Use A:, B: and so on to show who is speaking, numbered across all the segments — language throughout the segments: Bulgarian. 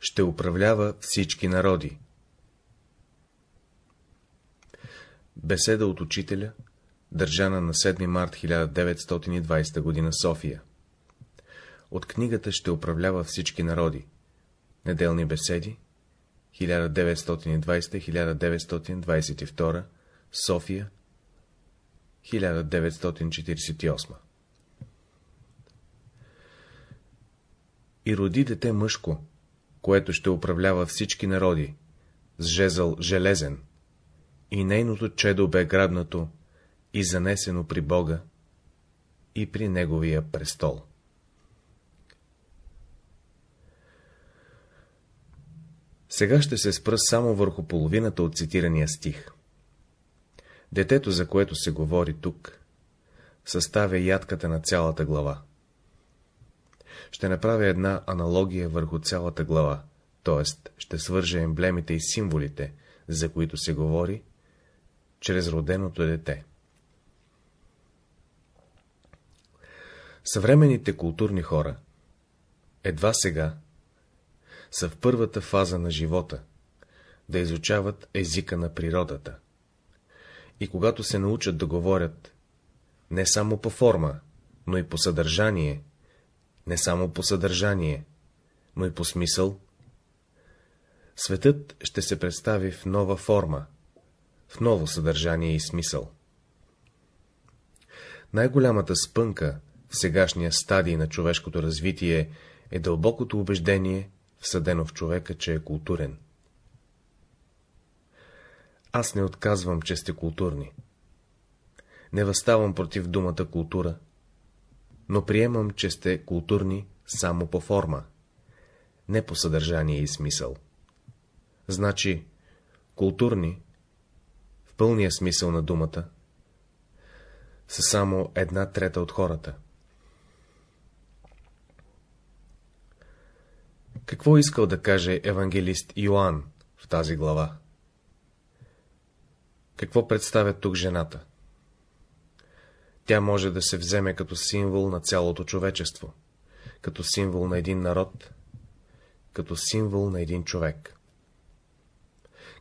A: ще управлява всички народи. Беседа от учителя, държана на 7 март 1920 г. София. От книгата ще управлява всички народи. Неделни беседи, 1920-1922, София, 1948. И роди дете мъжко, което ще управлява всички народи, с жезъл железен, и нейното чедо бе грабнато и занесено при Бога и при Неговия престол. Сега ще се спра само върху половината от цитирания стих. Детето, за което се говори тук, съставя ядката на цялата глава. Ще направя една аналогия върху цялата глава, т.е. ще свържа емблемите и символите, за които се говори, чрез роденото дете. Съвременните културни хора едва сега са в първата фаза на живота, да изучават езика на природата. И когато се научат да говорят не само по форма, но и по съдържание, не само по съдържание, но и по смисъл, светът ще се представи в нова форма, в ново съдържание и смисъл. Най-голямата спънка в сегашния стадий на човешкото развитие е дълбокото убеждение, всъдено в човека, че е културен. Аз не отказвам, че сте културни. Не възставам против думата култура, но приемам, че сте културни само по форма, не по съдържание и смисъл. Значи, културни, в пълния смисъл на думата, са само една трета от хората. Какво искал да каже евангелист Йоанн в тази глава? Какво представя тук жената? Тя може да се вземе като символ на цялото човечество, като символ на един народ, като символ на един човек.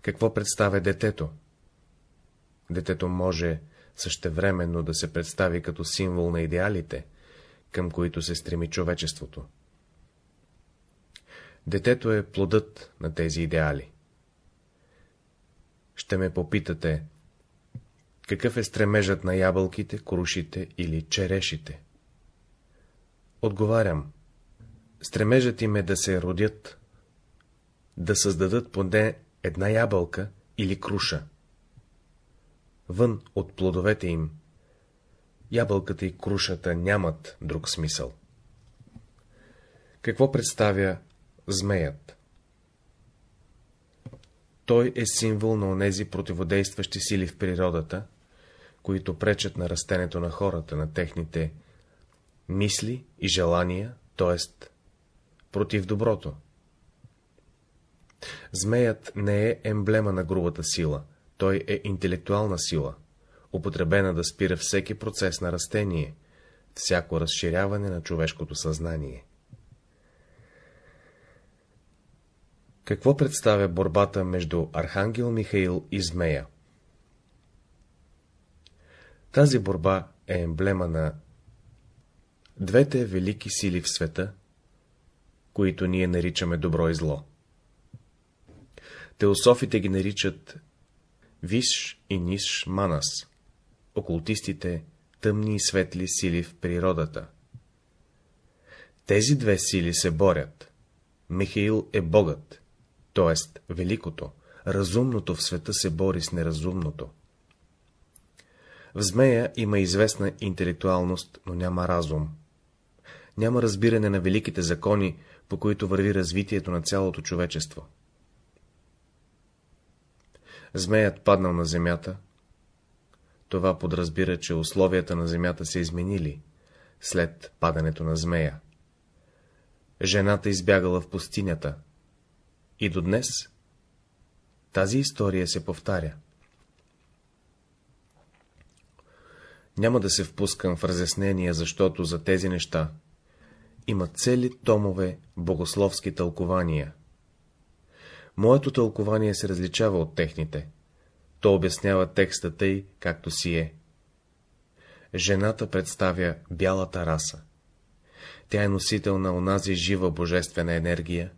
A: Какво представя детето? Детето може същевременно да се представи като символ на идеалите, към които се стреми човечеството. Детето е плодът на тези идеали. Ще ме попитате, какъв е стремежът на ябълките, крушите или черешите? Отговарям, стремежът им е да се родят, да създадат поне една ябълка или круша. Вън от плодовете им, ябълката и крушата нямат друг смисъл. Какво представя змеят? Той е символ на онези противодействащи сили в природата, които пречат на растението на хората, на техните мисли и желания, т.е. против доброто. Змеят не е емблема на грубата сила, той е интелектуална сила, употребена да спира всеки процес на растение, всяко разширяване на човешкото съзнание. Какво представя борбата между Архангел Михаил и Змея? Тази борба е емблема на двете велики сили в света, които ние наричаме добро и зло. Теософите ги наричат Виш и Ниш Манас, окултистите тъмни и светли сили в природата. Тези две сили се борят. Михаил е Богът, т.е. великото, разумното в света се бори с неразумното. В змея има известна интелектуалност, но няма разум. Няма разбиране на великите закони, по които върви развитието на цялото човечество. Змеят паднал на земята. Това подразбира, че условията на земята се изменили след падането на змея. Жената избягала в пустинята. И до днес тази история се повтаря. Няма да се впускам в разяснения, защото за тези неща има цели томове богословски тълкования, Моето тълкование се различава от техните. То обяснява текста тъй, както си е. Жената представя бялата раса. Тя е носител на онази жива божествена енергия,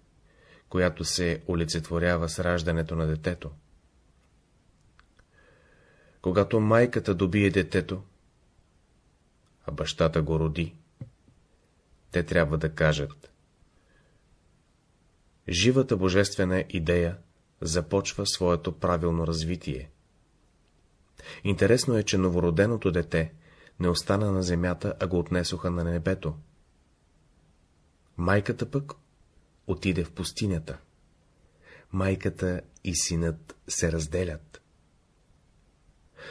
A: която се олицетворява с раждането на детето. Когато майката добие детето, а бащата го роди, те трябва да кажат. Живата божествена идея започва своето правилно развитие. Интересно е, че новороденото дете не остана на земята, а го отнесоха на небето. Майката пък отиде в пустинята. Майката и синът се разделят.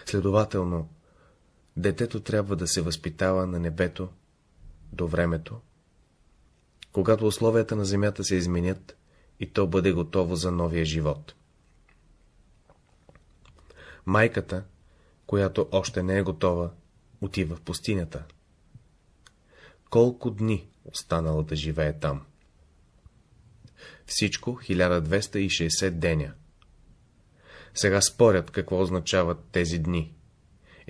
A: Следователно, детето трябва да се възпитава на небето до времето, когато условията на земята се изменят и то бъде готово за новия живот. Майката, която още не е готова, отива в пустинята. Колко дни останала да живее там? Всичко 1260 деня. Сега спорят какво означават тези дни.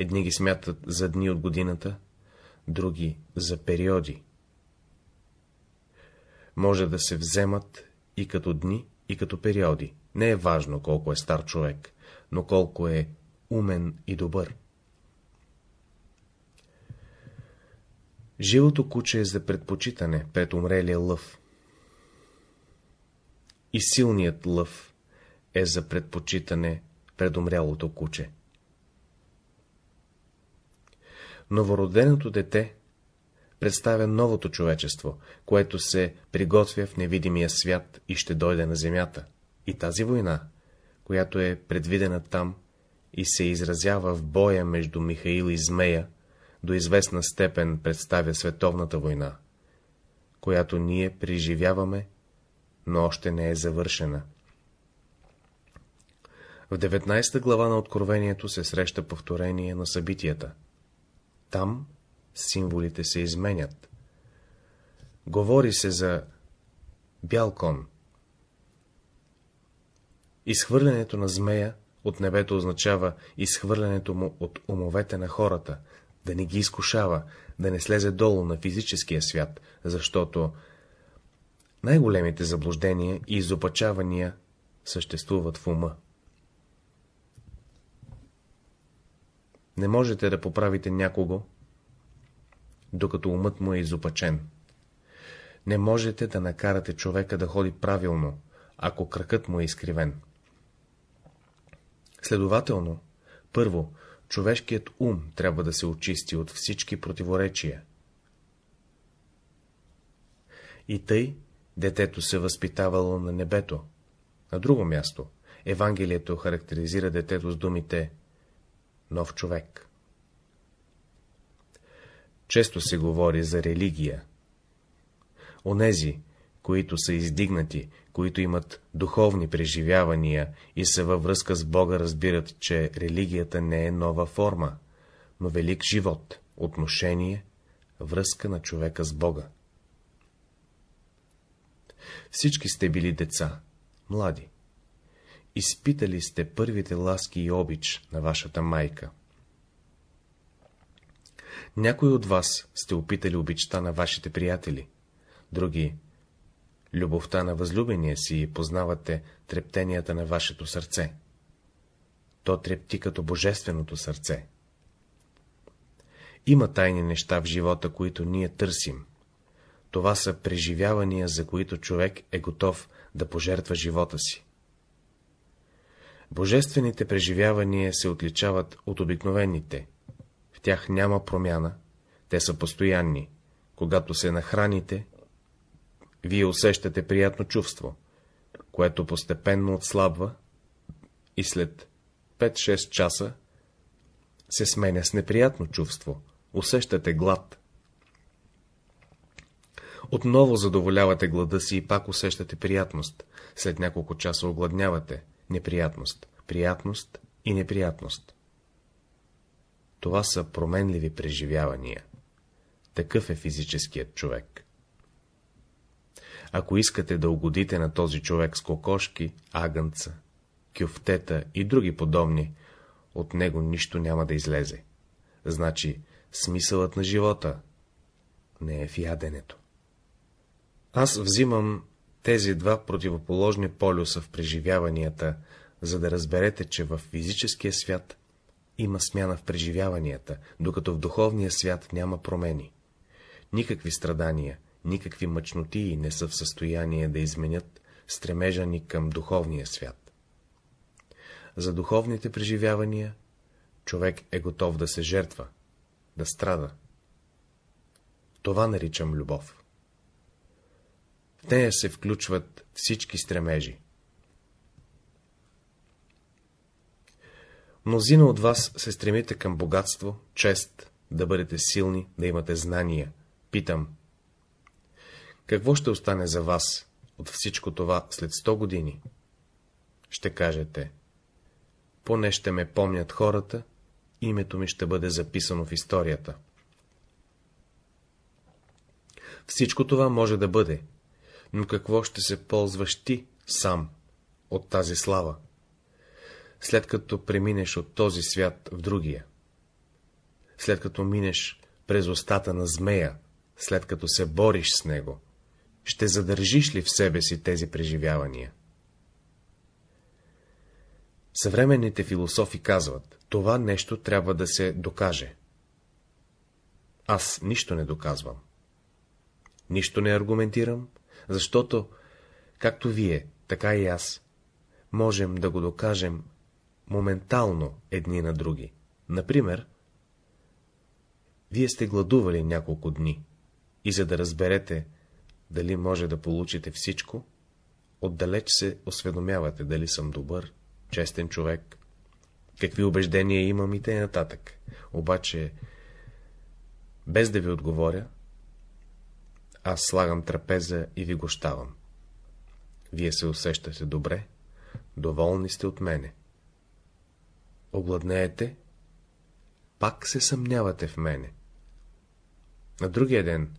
A: Едни ги смятат за дни от годината, други за периоди. Може да се вземат и като дни, и като периоди. Не е важно колко е стар човек, но колко е умен и добър. Живото куче е за предпочитане пред умрелия лъв. И силният лъв е за предпочитане пред умрялото куче. Новороденото дете представя новото човечество, което се приготвя в невидимия свят и ще дойде на земята. И тази война, която е предвидена там и се изразява в боя между Михаил и Змея, до известна степен представя световната война, която ние преживяваме, но още не е завършена. В 19 глава на Откровението се среща повторение на събитията. Там символите се изменят. Говори се за бял кон. Изхвърлянето на змея от небето означава изхвърлянето му от умовете на хората, да не ги изкушава, да не слезе долу на физическия свят, защото най-големите заблуждения и изопачавания съществуват в ума. Не можете да поправите някого, докато умът му е изопачен. Не можете да накарате човека да ходи правилно, ако кракът му е изкривен. Следователно, първо, човешкият ум трябва да се очисти от всички противоречия. И тъй детето се възпитавало на небето. На друго място, Евангелието характеризира детето с думите нов човек. Често се говори за религия. Онези, които са издигнати, които имат духовни преживявания и са във връзка с Бога, разбират, че религията не е нова форма, но велик живот, отношение, връзка на човека с Бога. Всички сте били деца, млади. Изпитали сте първите ласки и обич на вашата майка. Някои от вас сте опитали обичта на вашите приятели, други — любовта на възлюбения си и познавате трептенията на вашето сърце. То трепти като божественото сърце. Има тайни неща в живота, които ние търсим. Това са преживявания, за които човек е готов да пожертва живота си. Божествените преживявания се отличават от обикновените, в тях няма промяна, те са постоянни. Когато се нахраните, вие усещате приятно чувство, което постепенно отслабва и след 5-6 часа се сменя с неприятно чувство, усещате глад. Отново задоволявате глада си и пак усещате приятност, след няколко часа огладнявате, неприятност, приятност и неприятност. Това са променливи преживявания. Такъв е физическият човек. Ако искате да угодите на този човек с кокошки, агънца, кюфтета и други подобни, от него нищо няма да излезе. Значи, смисълът на живота не е в яденето. Аз взимам тези два противоположни полюса в преживяванията, за да разберете, че в физическия свят има смяна в преживяванията, докато в духовния свят няма промени. Никакви страдания, никакви мъчноти не са в състояние да изменят стремежа ни към духовния свят. За духовните преживявания човек е готов да се жертва, да страда. Това наричам любов. В нея се включват всички стремежи. Мнозина от вас се стремите към богатство, чест, да бъдете силни, да имате знания. Питам, какво ще остане за вас от всичко това след 100 години? Ще кажете, поне ще ме помнят хората, името ми ще бъде записано в историята. Всичко това може да бъде, но какво ще се ползваш ти сам от тази слава, след като преминеш от този свят в другия, след като минеш през устата на змея, след като се бориш с него, ще задържиш ли в себе си тези преживявания? Съвременните философи казват, това нещо трябва да се докаже. Аз нищо не доказвам. Нищо не аргументирам, защото, както вие, така и аз, можем да го докажем моментално едни на други. Например, вие сте гладували няколко дни и за да разберете, дали може да получите всичко, отдалеч се осведомявате, дали съм добър, честен човек, какви убеждения имам и т.н. нататък. Обаче, без да ви отговоря, аз слагам трапеза и ви гощавам. Вие се усещате добре, доволни сте от мене. Огладнеете, пак се съмнявате в мене. На другия ден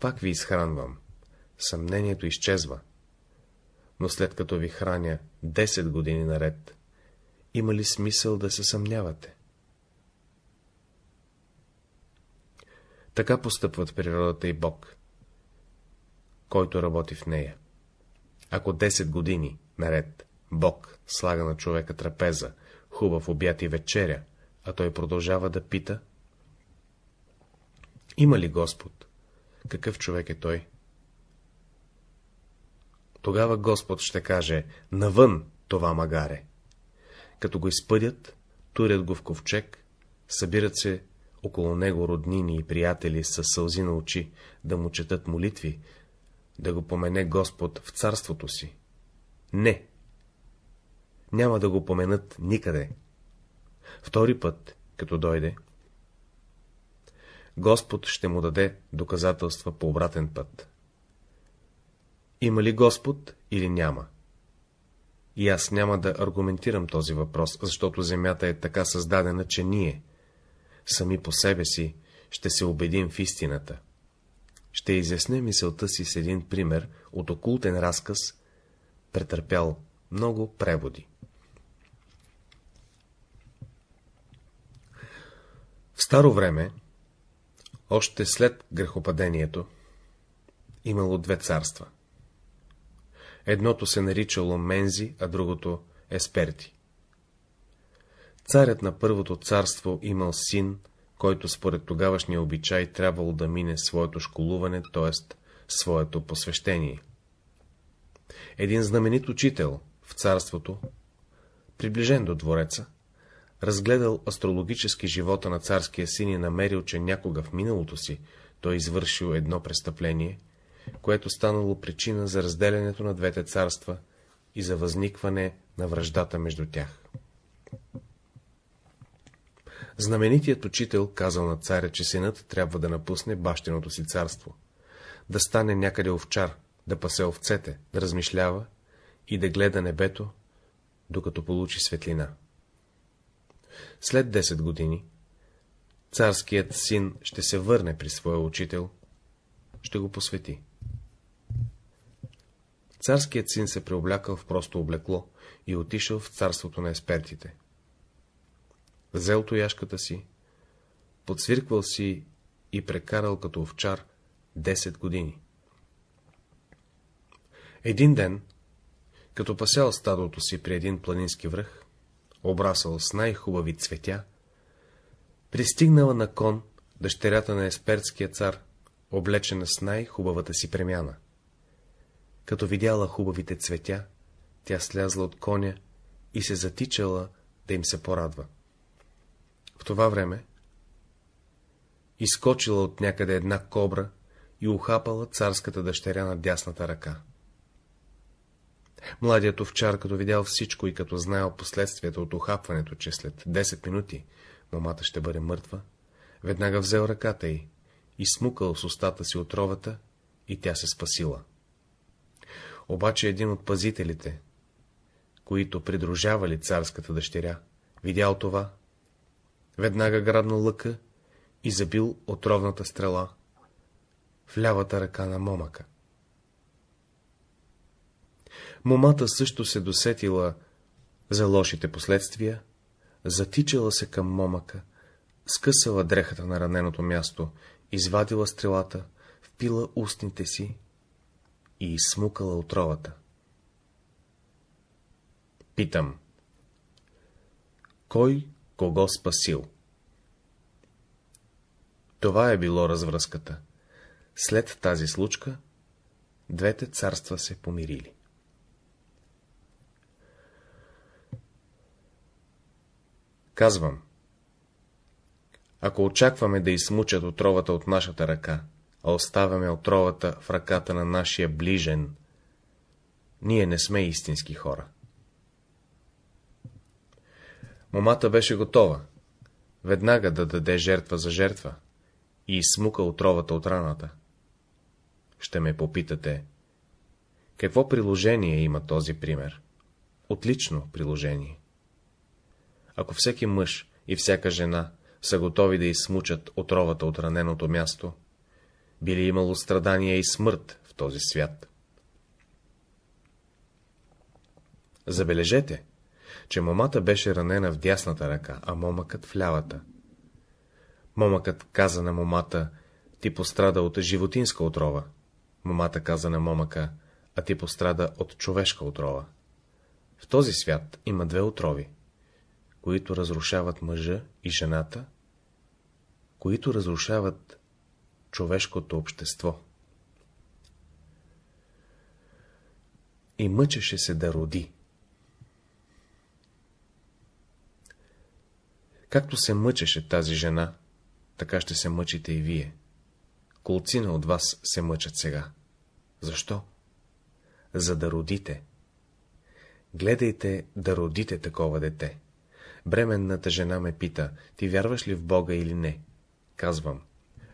A: пак ви изхранвам, съмнението изчезва, но след като ви храня 10 години наред, има ли смисъл да се съмнявате? Така постъпват природата и Бог който работи в нея. Ако 10 години наред Бог слага на човека трапеза, хубав обяд и вечеря, а той продължава да пита, има ли Господ? Какъв човек е той? Тогава Господ ще каже, навън това магаре. Като го изпъдят, турят го в ковчег, събират се около него роднини и приятели с сълзи на очи, да му четат молитви, да го помене Господ в царството си. Не! Няма да го поменат никъде. Втори път, като дойде, Господ ще му даде доказателства по обратен път. Има ли Господ или няма? И аз няма да аргументирам този въпрос, защото земята е така създадена, че ние, сами по себе си, ще се убедим в истината. Ще изясня мисълта си с един пример от окултен разказ, претърпял много преводи. В старо време, още след грехопадението, имало две царства. Едното се наричало Мензи, а другото Есперти. Царят на първото царство имал син, който според тогавашния обичай трябвало да мине своето школуване, т.е. своето посвещение. Един знаменит учител в царството, приближен до двореца, разгледал астрологически живота на царския син и намерил, че някога в миналото си той извършил едно престъпление, което станало причина за разделянето на двете царства и за възникване на връждата между тях. Знаменитият учител казал на царя, че синът трябва да напусне бащиното си царство, да стане някъде овчар, да пасе овцете, да размишлява и да гледа небето, докато получи светлина. След 10 години царският син ще се върне при своя учител, ще го посвети. Царският син се преоблякал в просто облекло и отишъл в царството на експертите. Взел тояшката си, подсвирквал си и прекарал като овчар 10 години. Един ден, като пасял стадото си при един планински връх, обрасъл с най-хубави цветя, пристигнала на кон дъщерята на еспертския цар, облечена с най-хубавата си премяна. Като видяла хубавите цветя, тя слязла от коня и се затичала да им се порадва. Това време изкочила от някъде една кобра и ухапала царската дъщеря на дясната ръка. Младият овчар, като видял всичко и като знаел последствията от ухапването, че след 10 минути момата ще бъде мъртва, веднага взел ръката й и смукал с устата си отровата и тя се спасила. Обаче един от пазителите, които придружавали царската дъщеря, видял това, веднага грабнал лъка и забил отровната стрела в лявата ръка на момъка. Момата също се досетила за лошите последствия, затичала се към момъка, скъсала дрехата на раненото място, извадила стрелата, впила устните си и изсмукала отровата. Питам. Кой кого спасил? Това е било развръзката. След тази случка двете царства се помирили. Казвам, ако очакваме да измучат отровата от нашата ръка, а оставяме отровата в ръката на нашия ближен, ние не сме истински хора. Момата беше готова, веднага да даде жертва за жертва и изсмука отровата от раната. Ще ме попитате, какво приложение има този пример? Отлично приложение. Ако всеки мъж и всяка жена са готови да изсмучат отровата от раненото място, би ли имало страдания и смърт в този свят? Забележете, че момата беше ранена в дясната ръка, а момъкът в лявата. Момъкът каза на момата, ти пострада от животинска отрова. Момата каза на момъка, а ти пострада от човешка отрова. В този свят има две отрови, които разрушават мъжа и жената, които разрушават човешкото общество. И мъчеше се да роди. Както се мъчеше тази жена, така ще се мъчите и вие. Колцина от вас се мъчат сега. Защо? За да родите. Гледайте да родите такова дете. Бременната жена ме пита, ти вярваш ли в Бога или не? Казвам,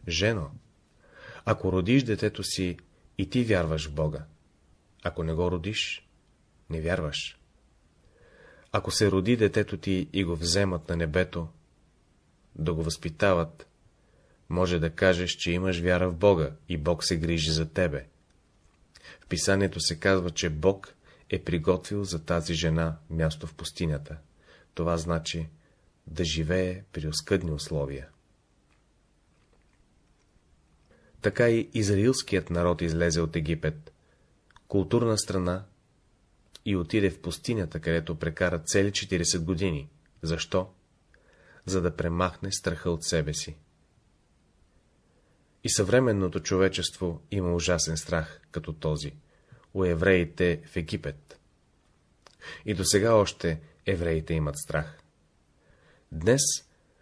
A: жено, ако родиш детето си, и ти вярваш в Бога. Ако не го родиш, не вярваш. Ако се роди детето ти и го вземат на небето, да го възпитават, може да кажеш, че имаш вяра в Бога и Бог се грижи за тебе. В писанието се казва, че Бог е приготвил за тази жена място в пустинята. Това значи да живее при оскъдни условия. Така и израилският народ излезе от Египет, културна страна, и отиде в пустинята, където прекара цели 40 години. Защо? За да премахне страха от себе си. И съвременното човечество има ужасен страх, като този, у евреите в Египет. И до сега още евреите имат страх. Днес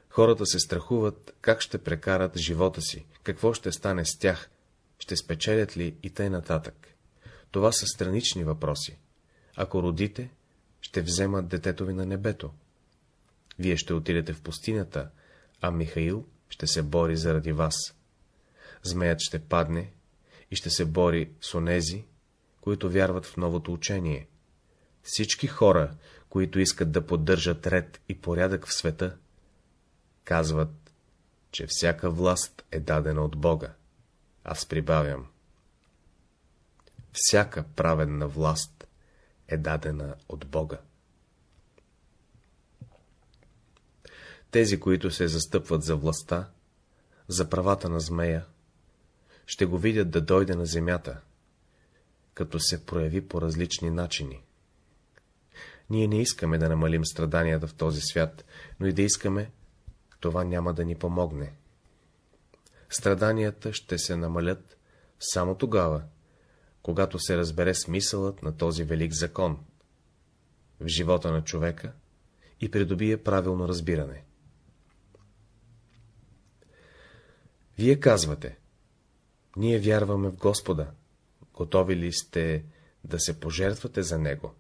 A: хората се страхуват, как ще прекарат живота си, какво ще стане с тях, ще спечелят ли и тъй нататък. Това са странични въпроси. Ако родите, ще вземат детето ви на небето. Вие ще отидете в пустинята, а Михаил ще се бори заради вас. Змеят ще падне и ще се бори с онези, които вярват в новото учение. Всички хора, които искат да поддържат ред и порядък в света, казват, че всяка власт е дадена от Бога. Аз прибавям. всяка правенна власт е дадена от Бога. Тези, които се застъпват за властта, за правата на змея, ще го видят да дойде на земята, като се прояви по различни начини. Ние не искаме да намалим страданията в този свят, но и да искаме, това няма да ни помогне. Страданията ще се намалят само тогава, когато се разбере смисълът на този велик закон в живота на човека и придобие правилно разбиране. Вие казвате, ние вярваме в Господа, готови ли сте да се пожертвате за Него?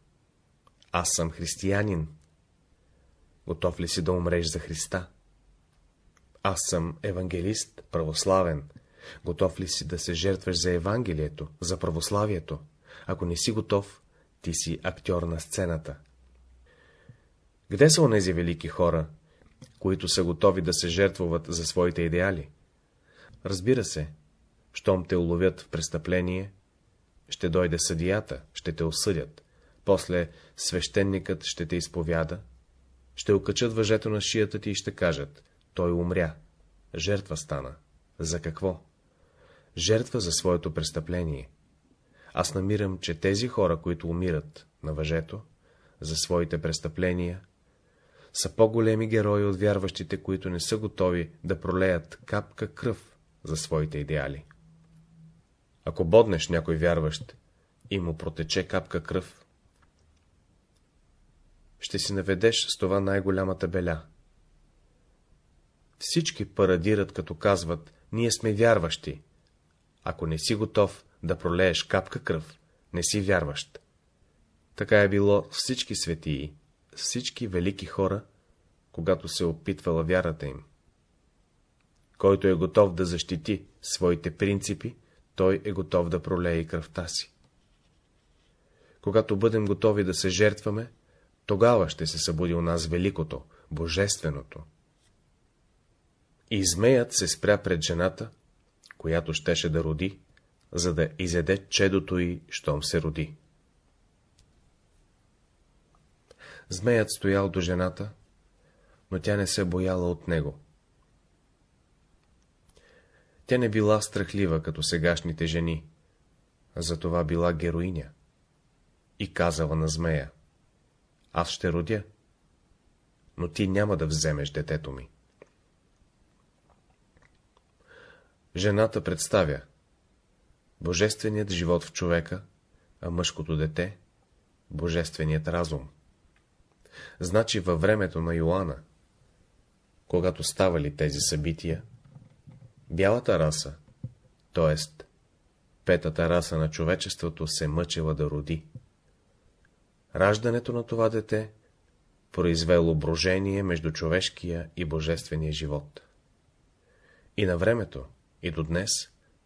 A: Аз съм християнин. Готов ли си да умреш за Христа? Аз съм евангелист, православен. Готов ли си да се жертваш за Евангелието, за православието? Ако не си готов, ти си актьор на сцената. Къде са онези велики хора, които са готови да се жертвуват за своите идеали? Разбира се, щом те уловят в престъпление, ще дойде съдията, ще те осъдят, после свещеникът ще те изповяда, ще окачат въжето на шията ти и ще кажат, той умря, жертва стана. За какво? Жертва за своето престъпление. Аз намирам, че тези хора, които умират на въжето, за своите престъпления, са по-големи герои от вярващите, които не са готови да пролеят капка кръв за своите идеали. Ако боднеш някой вярващ и му протече капка кръв, ще си наведеш с това най-голямата беля. Всички парадират, като казват, ние сме вярващи. Ако не си готов да пролееш капка кръв, не си вярващ. Така е било всички светии, всички велики хора, когато се опитвала вярата им. Който е готов да защити своите принципи, той е готов да пролее и кръвта си. Когато бъдем готови да се жертваме, тогава ще се събуди у нас великото, божественото. И змеят се спря пред жената, която щеше да роди, за да изеде чедото й, щом се роди. Змеят стоял до жената, но тя не се бояла от него. Тя не била страхлива, като сегашните жени, затова била героиня. И казала на змея, аз ще родя, но ти няма да вземеш детето ми. Жената представя божественият живот в човека, а мъжкото дете — божественият разум. Значи във времето на Йоанна, когато ставали тези събития, бялата раса, т.е. петата раса на човечеството, се мъчила да роди. Раждането на това дете произвело брожение между човешкия и божествения живот. И на времето, и до днес,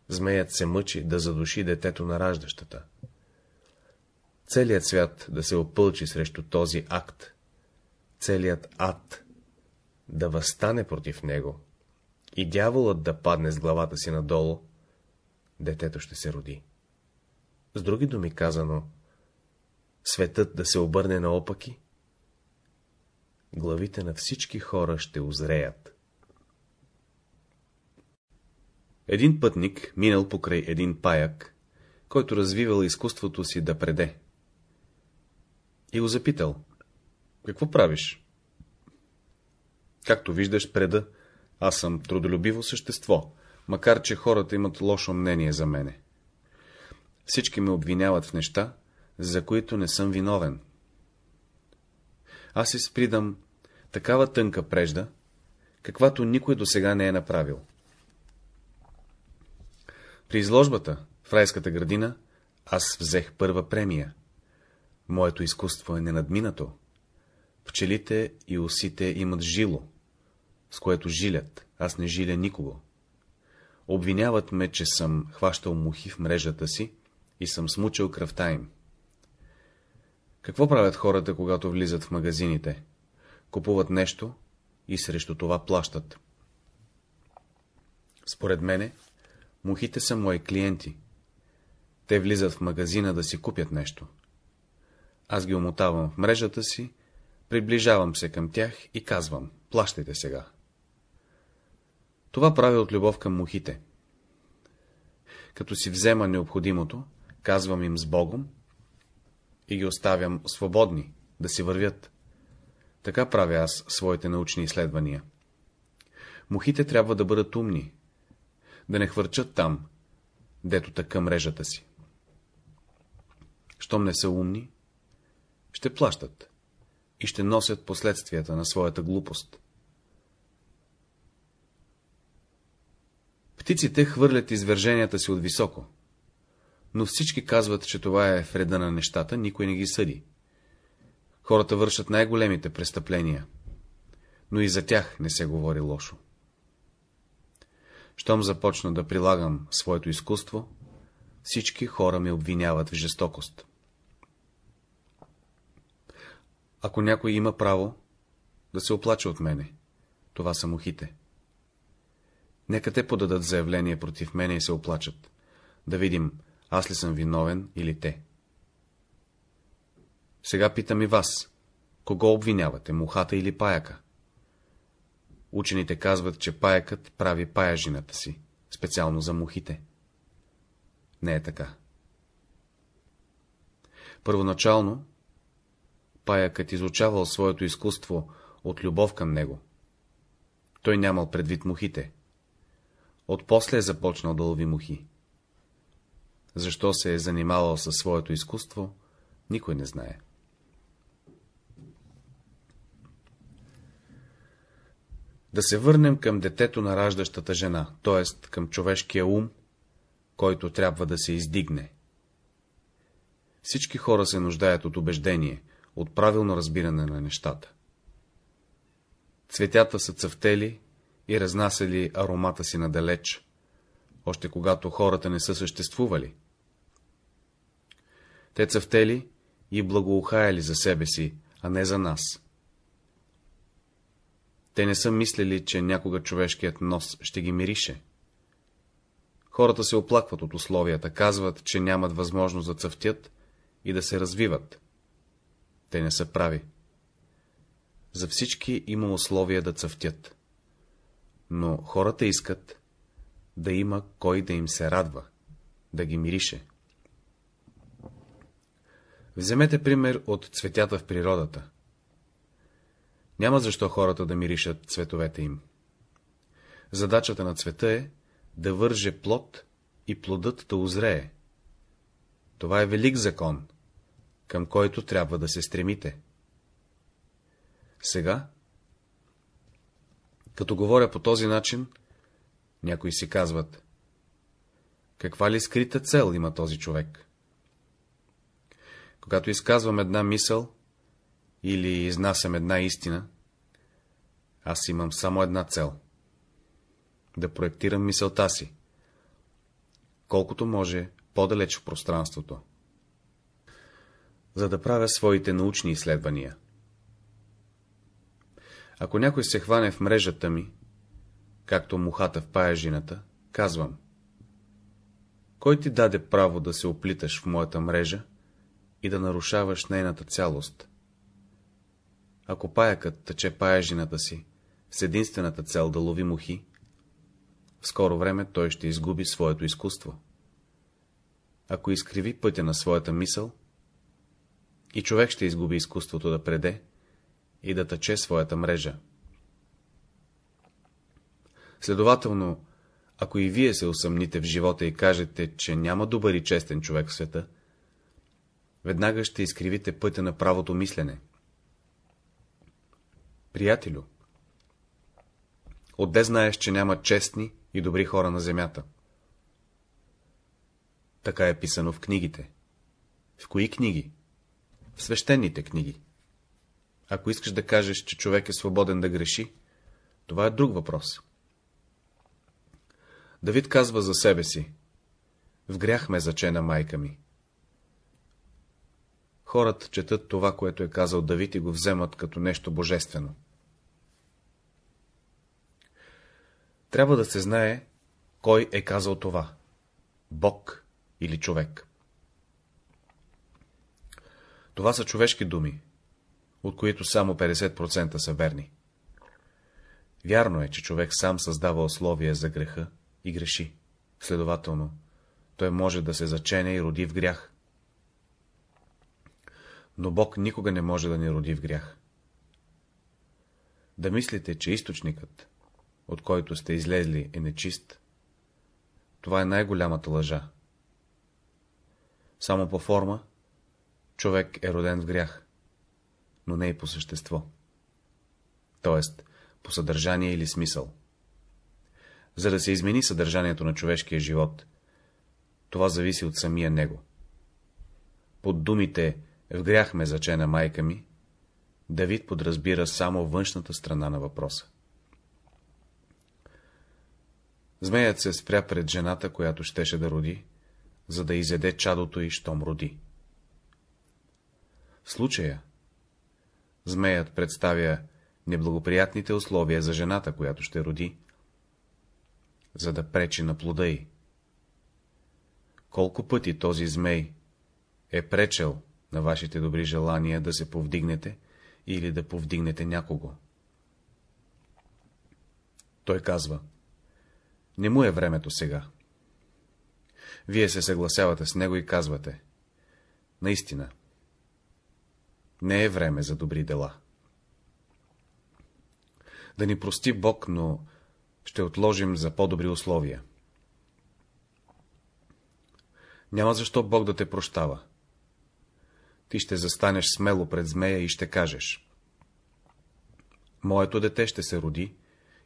A: змеят се мъчи да задуши детето на раждащата. Целият свят да се опълчи срещу този акт, целият ад да възстане против него и дяволът да падне с главата си надолу, детето ще се роди. С други думи казано, светът да се обърне наопаки, главите на всички хора ще озреят. Един пътник минал покрай един паяк, който развивал изкуството си да преде. И го запитал. Какво правиш? Както виждаш, преда, аз съм трудолюбиво същество, макар че хората имат лошо мнение за мене. Всички ме обвиняват в неща, за които не съм виновен. Аз изпридам такава тънка прежда, каквато никой до сега не е направил. При изложбата в райската градина аз взех първа премия. Моето изкуство е ненадминато. Пчелите и осите имат жило, с което жилят, аз не жиля никого. Обвиняват ме, че съм хващал мухи в мрежата си и съм смучил кръвта им. Какво правят хората, когато влизат в магазините? Купуват нещо и срещу това плащат. Според мене, мухите са мои клиенти. Те влизат в магазина да си купят нещо. Аз ги омотавам в мрежата си, приближавам се към тях и казвам, плащайте сега. Това прави от любов към мухите. Като си взема необходимото, казвам им с Богом и ги оставям свободни, да си вървят. Така правя аз своите научни изследвания. Мухите трябва да бъдат умни, да не хвърчат там, дето така мрежата си. Щом не са умни, ще плащат и ще носят последствията на своята глупост. Птиците хвърлят извърженията си от високо, но всички казват, че това е вреда на нещата, никой не ги съди. Хората вършат най-големите престъпления, но и за тях не се говори лошо. Щом започна да прилагам своето изкуство, всички хора ме обвиняват в жестокост. Ако някой има право да се оплаче от мене, това са мухите. Нека те подадат заявление против мене и се оплачат. Да видим, аз ли съм виновен или те. Сега питам и вас. Кого обвинявате, мухата или паяка? Учените казват, че паякът прави паяжината си, специално за мухите. Не е така. Първоначално, паякът изучавал своето изкуство от любов към него. Той нямал предвид мухите. Отпосле е започнал да лови мухи. Защо се е занимавал със своето изкуство, никой не знае. Да се върнем към детето на раждащата жена, т.е. към човешкия ум, който трябва да се издигне. Всички хора се нуждаят от убеждение, от правилно разбиране на нещата. Цветята са цъфтели и разнасяли аромата си надалеч, още когато хората не са съществували. Те цъфтели и благоухаяли за себе си, а не за нас. Те не са мислили, че някога човешкият нос ще ги мирише. Хората се оплакват от условията, казват, че нямат възможност да цъфтят и да се развиват. Те не са прави. За всички има условия да цъфтят. Но хората искат да има кой да им се радва, да ги мирише. Вземете пример от цветята в природата. Няма защо хората да миришат цветовете им. Задачата на цвета е да върже плод и плодът да озрее. Това е велик закон, към който трябва да се стремите. Сега, като говоря по този начин, някои си казват, каква ли скрита цел има този човек? Когато изказвам една мисъл или изнасям една истина, аз имам само една цел — да проектирам мисълта си, колкото може по-далеч в пространството, за да правя своите научни изследвания. Ако някой се хване в мрежата ми, както мухата в паяжината, казвам. Кой ти даде право да се оплиташ в моята мрежа и да нарушаваш нейната цялост? Ако паякът тъче паяжината си с единствената цел да лови мухи, в скоро време той ще изгуби своето изкуство. Ако изкриви пътя на своята мисъл, и човек ще изгуби изкуството да преде и да тъче своята мрежа. Следователно, ако и вие се усъмните в живота и кажете, че няма добър и честен човек в света, веднага ще изкривите пътя на правото мислене. Приятелю, отде знаеш, че няма честни и добри хора на земята? Така е писано в книгите. В кои книги? В свещените книги. Ако искаш да кажеш, че човек е свободен да греши, това е друг въпрос. Давид казва за себе си. В грях ме зачена майка ми. Хората четат това, което е казал Давид и го вземат като нещо божествено. Трябва да се знае, кой е казал това — Бог или човек. Това са човешки думи, от които само 50% са верни. Вярно е, че човек сам създава условия за греха и греши. Следователно, той може да се зачене и роди в грях. Но Бог никога не може да ни роди в грях. Да мислите, че източникът, от който сте излезли, е нечист, това е най-голямата лъжа. Само по форма човек е роден в грях, но не и по същество. Тоест, по съдържание или смисъл. За да се измени съдържанието на човешкия живот, това зависи от самия него. Под думите «в грях ме зачена майка ми», Давид подразбира само външната страна на въпроса. Змеят се спря пред жената, която щеше да роди, за да изеде чадото и щом роди. Случая змеят представя неблагоприятните условия за жената, която ще роди, за да пречи на плода й. Колко пъти този змей е пречел на вашите добри желания да се повдигнете или да повдигнете някого? Той казва, не му е времето сега. Вие се съгласявате с него и казвате, наистина, не е време за добри дела. Да ни прости Бог, но ще отложим за по-добри условия. Няма защо Бог да те прощава. Ти ще застанеш смело пред змея и ще кажеш. Моето дете ще се роди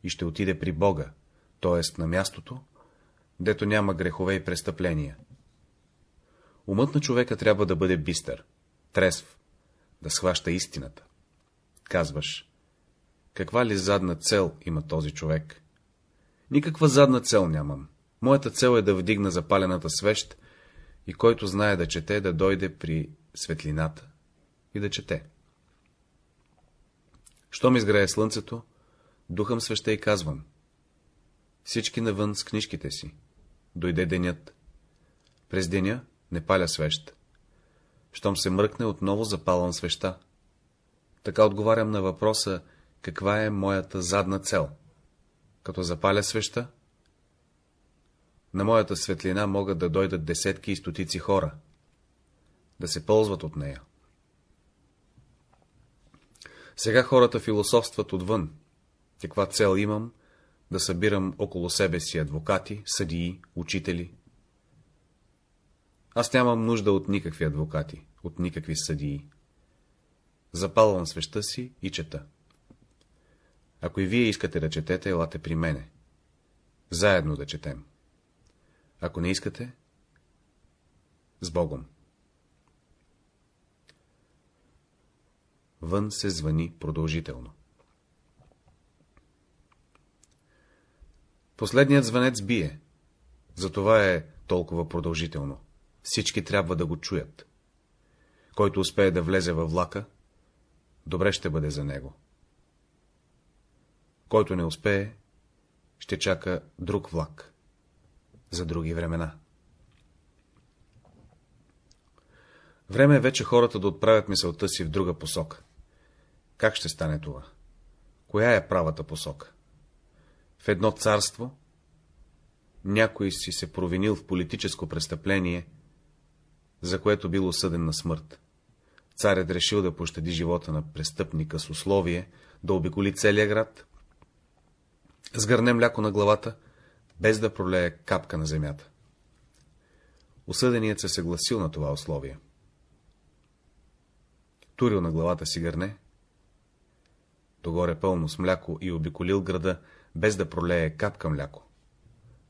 A: и ще отиде при Бога, т.е. на мястото, дето няма грехове и престъпления. Умът на човека трябва да бъде бистър, трезв, да схваща истината. Казваш, каква ли задна цел има този човек? Никаква задна цел нямам. Моята цел е да вдигна запалената свещ и който знае да чете, да дойде при светлината и да чете. Щом изгрее слънцето, духам свеща и казвам. Всички навън с книжките си. Дойде денят. През деня не паля свещ. Щом се мръкне, отново запалвам свеща. Така отговарям на въпроса, каква е моята задна цел. Като запаля свеща, на моята светлина могат да дойдат десетки и стотици хора, да се ползват от нея. Сега хората философстват отвън. Каква цел имам? Да събирам около себе си адвокати, съдии, учители. Аз нямам нужда от никакви адвокати, от никакви съдии. Запалвам свеща си и чета. Ако и вие искате да четете, елате при мене. Заедно да четем. Ако не искате, с Богом. Вън се звъни продължително. Последният звънец бие. Затова е толкова продължително. Всички трябва да го чуят. Който успее да влезе във влака, добре ще бъде за него. Който не успее, ще чака друг влак, за други времена. Време е вече хората да отправят мисълта си в друга посока. Как ще стане това? Коя е правата посока? В едно царство някой си се провинил в политическо престъпление, за което бил осъден на смърт. Царят решил да пощади живота на престъпника с условие да обиколи целия град, с гърне мляко на главата, без да пролее капка на земята. Осъденият се съгласил на това условие. Турил на главата си гърне, догоре пълно с мляко и обиколил града, без да пролее капка мляко.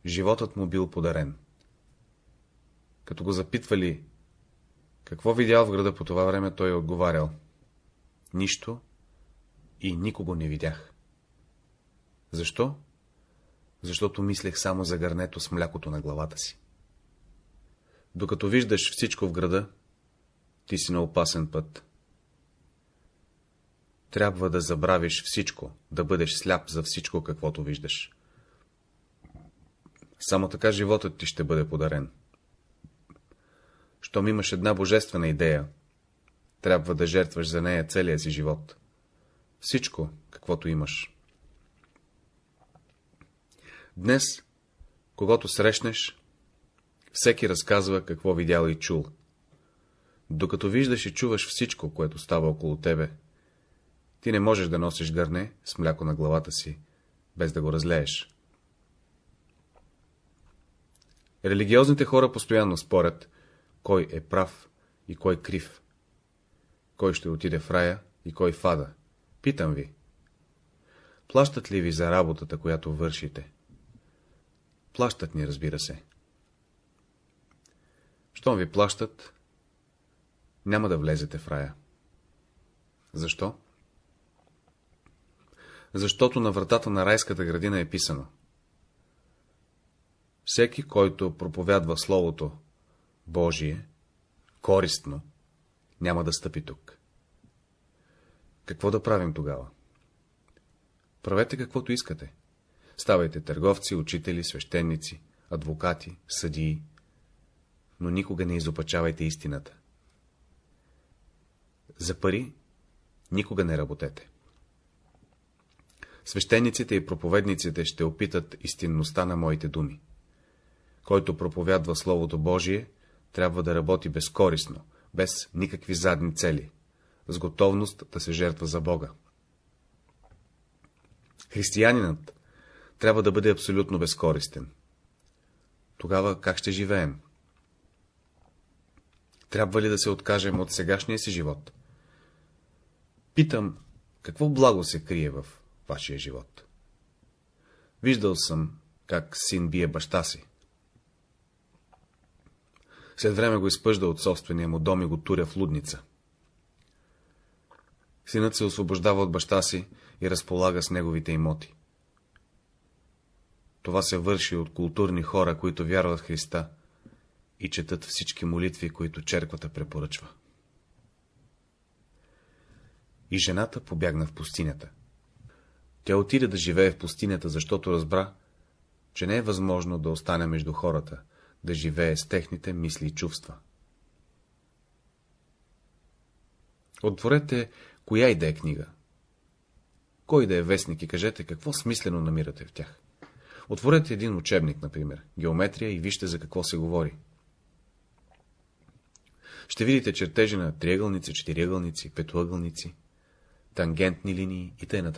A: Животът му бил подарен. Като го запитвали, какво видял в града по това време, той е отговарял. Нищо и никого не видях. Защо? Защото мислех само за гърнето с млякото на главата си. Докато виждаш всичко в града, ти си на опасен път. Трябва да забравиш всичко, да бъдеш сляп за всичко, каквото виждаш. Само така животът ти ще бъде подарен. Щом имаш една божествена идея, трябва да жертваш за нея целия си живот. Всичко, каквото имаш. Днес, когато срещнеш, всеки разказва какво видял и чул. Докато виждаш и чуваш всичко, което става около тебе, ти не можеш да носиш гърне с мляко на главата си, без да го разлееш. Религиозните хора постоянно спорят, кой е прав и кой крив. Кой ще отиде в рая и кой в ада. Питам ви. Плащат ли ви за работата, която вършите? Плащат ни, разбира се. Щом ви плащат, няма да влезете в рая. Защо? Защото на вратата на райската градина е писано. Всеки, който проповядва Словото Божие, користно, няма да стъпи тук. Какво да правим тогава? Правете каквото искате. Ставайте търговци, учители, свещеници, адвокати, съдии, но никога не изопачавайте истината. За пари никога не работете. Свещениците и проповедниците ще опитат истинността на моите думи. Който проповядва Словото Божие, трябва да работи безкорисно, без никакви задни цели, с готовност да се жертва за Бога. Християнинът трябва да бъде абсолютно безкористен. Тогава как ще живеем? Трябва ли да се откажем от сегашния си живот? Питам, какво благо се крие в вашия живот? Виждал съм, как син бие баща си. След време го изпъжда от собствения му дом и го туря в лудница. Синът се освобождава от баща си и разполага с неговите имоти. Това се върши от културни хора, които вярват Христа и четат всички молитви, които черквата препоръчва. И жената побягна в пустинята. Тя отиде да живее в пустинята, защото разбра, че не е възможно да остане между хората, да живее с техните мисли и чувства. Отворете коя и да е книга. Кой да е вестник и кажете какво смислено намирате в тях. Отворете един учебник, например, геометрия и вижте за какво се говори. Ще видите чертежи на триъгълници, четириъгълници, петоъгълници, тангентни линии и т.н.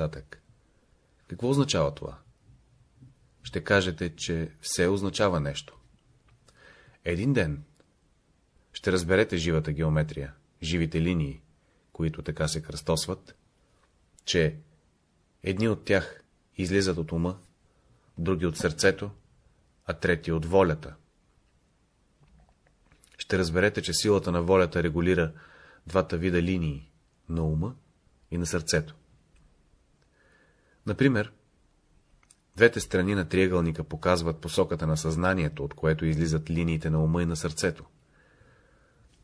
A: Какво означава това? Ще кажете, че все означава нещо. Един ден ще разберете живата геометрия, живите линии, които така се кръстосват, че едни от тях излизат от ума, други от сърцето, а трети от волята. Ще разберете, че силата на волята регулира двата вида линии на ума и на сърцето. Например, двете страни на триъгълника показват посоката на съзнанието, от което излизат линиите на ума и на сърцето.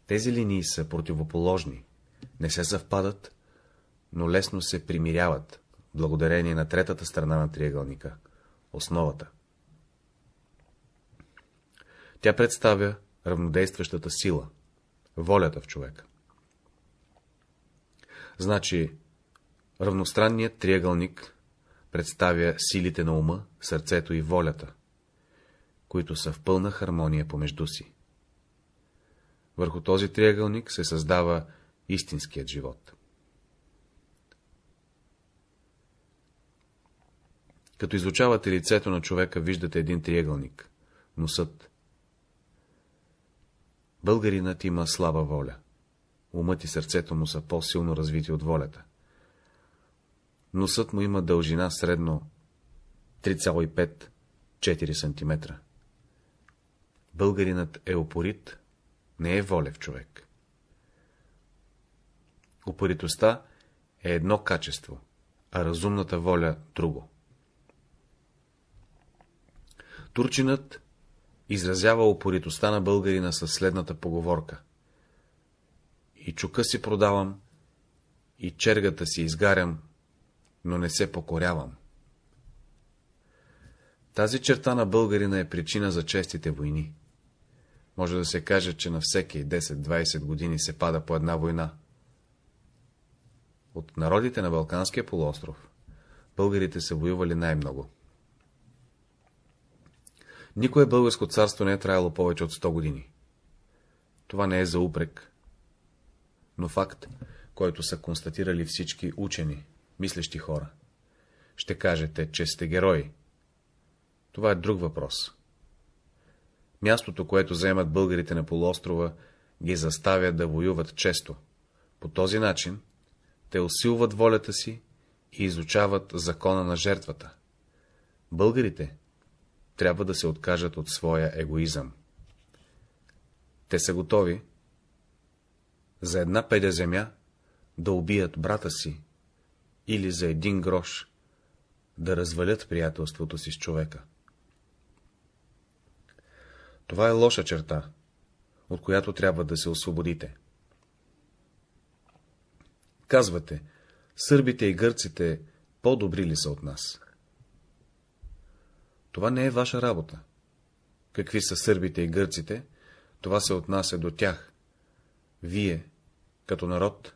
A: Тези линии са противоположни, не се съвпадат, но лесно се примиряват, благодарение на третата страна на триъгълника — основата. Тя представя равнодействащата сила, волята в човека. Значи, равностранният триъгълник представя силите на ума, сърцето и волята, които са в пълна хармония помежду си. Върху този триъгълник се създава истинският живот. Като изучавате лицето на човека, виждате един триъгълник — носът. Българинът има слаба воля. Умът и сърцето му са по-силно развити от волята. Носът му има дължина средно 3,5-4 см. Българинът е опорит, не е волев човек. Упоритостта е едно качество, а разумната воля — друго. Турчинът изразява упоритостта на българина със следната поговорка. И чука си продавам, и чергата си изгарям, но не се покорявам. Тази черта на българина е причина за честите войни. Може да се каже, че на всеки 10-20 години се пада по една война, От народите на Балканския полуостров, българите са воювали най-много. Никое българско царство не е траяло повече от 100 години. Това не е за упрек, но факт, който са констатирали всички учени, мислещи хора. Ще кажете, че сте герои. Това е друг въпрос. Мястото, което заемат българите на полуострова, ги заставя да воюват често. По този начин те усилват волята си и изучават закона на жертвата. Българите трябва да се откажат от своя егоизъм. Те са готови за една педя земя да убият брата си или за един грош да развалят приятелството си с човека. Това е лоша черта, от която трябва да се освободите. Казвате, сърбите и гърците по-добри ли са от нас? Това не е ваша работа. Какви са сърбите и гърците, това се отнася до тях. Вие, като народ,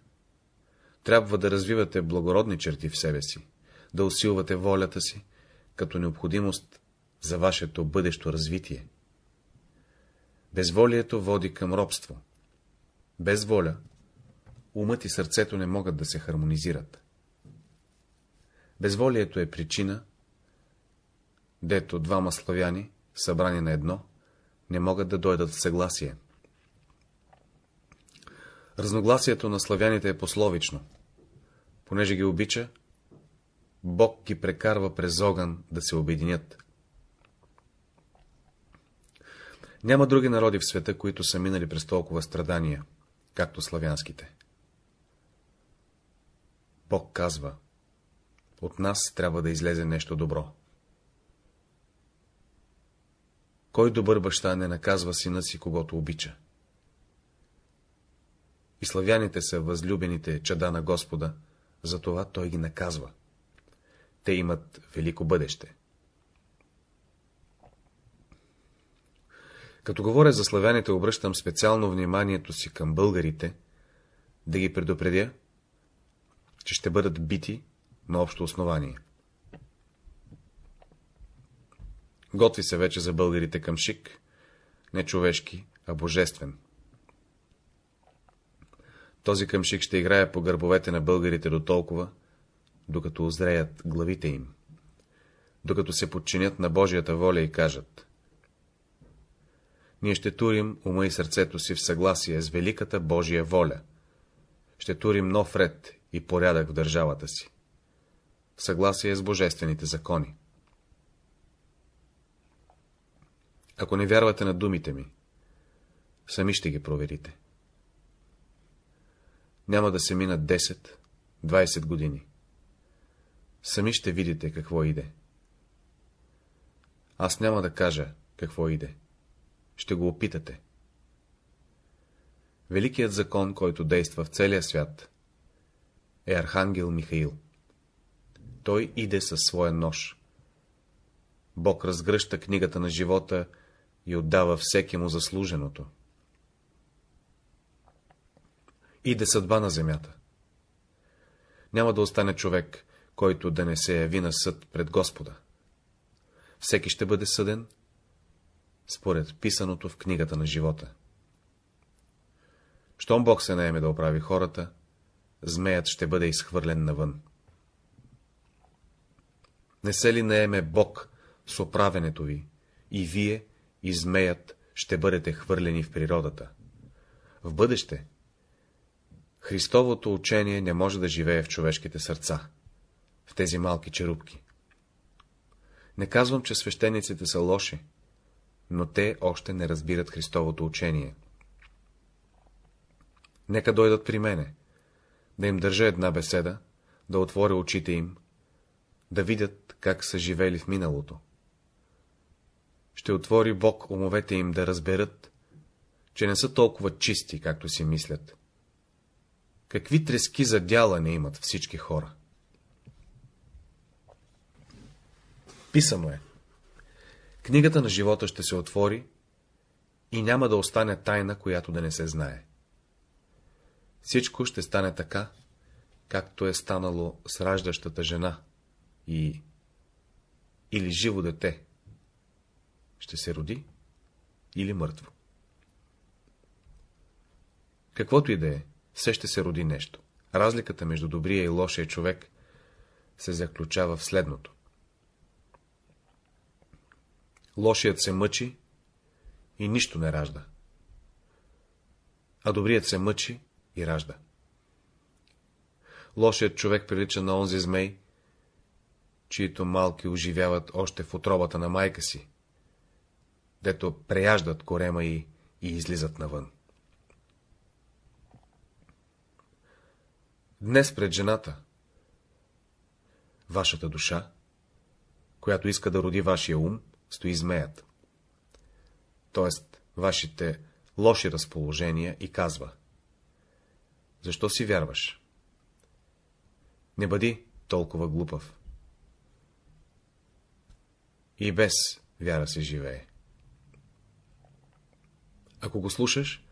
A: трябва да развивате благородни черти в себе си, да усилвате волята си, като необходимост за вашето бъдещо развитие. Безволието води към робство. Без воля, умът и сърцето не могат да се хармонизират. Безволието е причина, дето двама славяни, събрани на едно, не могат да дойдат в съгласие. Разногласието на славяните е пословично. Понеже ги обича, Бог ги прекарва през огън да се обединят. Няма други народи в света, които са минали през толкова страдания, както славянските. Бог казва, от нас трябва да излезе нещо добро. Кой добър баща не наказва сина си, когато обича? И славяните са възлюбените чада на Господа, затова той ги наказва. Те имат велико бъдеще. Като говоря за славяните, обръщам специално вниманието си към българите, да ги предупредя, че ще бъдат бити на общо основание. Готви се вече за българите към шик, не човешки, а божествен. Този къмшик ще играе по гърбовете на българите до толкова, докато озреят главите им, докато се подчинят на Божията воля и кажат Ние ще турим ума и сърцето си в съгласие с великата Божия воля, ще турим нов ред и порядък в държавата си, в съгласие с божествените закони. Ако не вярвате на думите ми, сами ще ги проверите. Няма да се минат 10-20 години. Сами ще видите какво иде. Аз няма да кажа какво иде. Ще го опитате. Великият закон, който действа в целия свят, е Архангел Михаил. Той иде със своя нож. Бог разгръща книгата на живота и отдава всеки му заслуженото. Иде съдба на земята. Няма да остане човек, който да не се яви на съд пред Господа. Всеки ще бъде съден, според писаното в книгата на живота. Щом Бог се наеме да оправи хората, змеят ще бъде изхвърлен навън. Не се ли наеме Бог с оправенето ви, и вие, и змеят, ще бъдете хвърлени в природата. В бъдеще Христовото учение не може да живее в човешките сърца, в тези малки черупки. Не казвам, че свещениците са лоши, но те още не разбират Христовото учение. Нека дойдат при мене, да им държа една беседа, да отворя очите им, да видят как са живели в миналото. Ще отвори Бог умовете им да разберат, че не са толкова чисти, както си мислят. Какви трески за дяла не имат всички хора? Писано е. Книгата на живота ще се отвори и няма да остане тайна, която да не се знае. Всичко ще стане така, както е станало с раждащата жена и или живо дете ще се роди или мъртво. Каквото и да е, все ще се роди нещо. Разликата между добрия и лошия човек се заключава в следното. Лошият се мъчи и нищо не ражда, а добрият се мъчи и ражда. Лошият човек прилича на онзи змей, чието малки оживяват още в отробата на майка си, дето преяждат корема и, и излизат навън. Днес пред жената, вашата душа, която иска да роди вашия ум, стои змеят, т.е. вашите лоши разположения и казва. Защо си вярваш? Не бъди толкова глупав. И без вяра се живее. Ако го слушаш,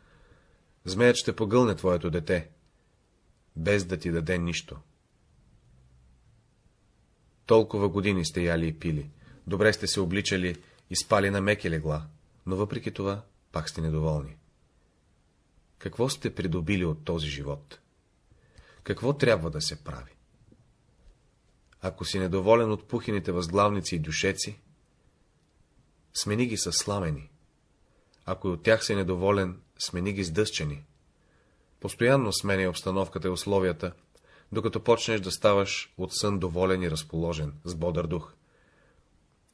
A: змеят ще погълне твоето дете, без да ти даде нищо. Толкова години сте яли и пили, добре сте се обличали и спали на меки легла, но въпреки това пак сте недоволни. Какво сте придобили от този живот? Какво трябва да се прави? Ако си недоволен от пухините възглавници и дюшеци, смени ги с сламени. Ако и от тях си недоволен, смени ги с дъсчени. Постоянно сменяй обстановката и условията, докато почнеш да ставаш от сън доволен и разположен, с бодър дух.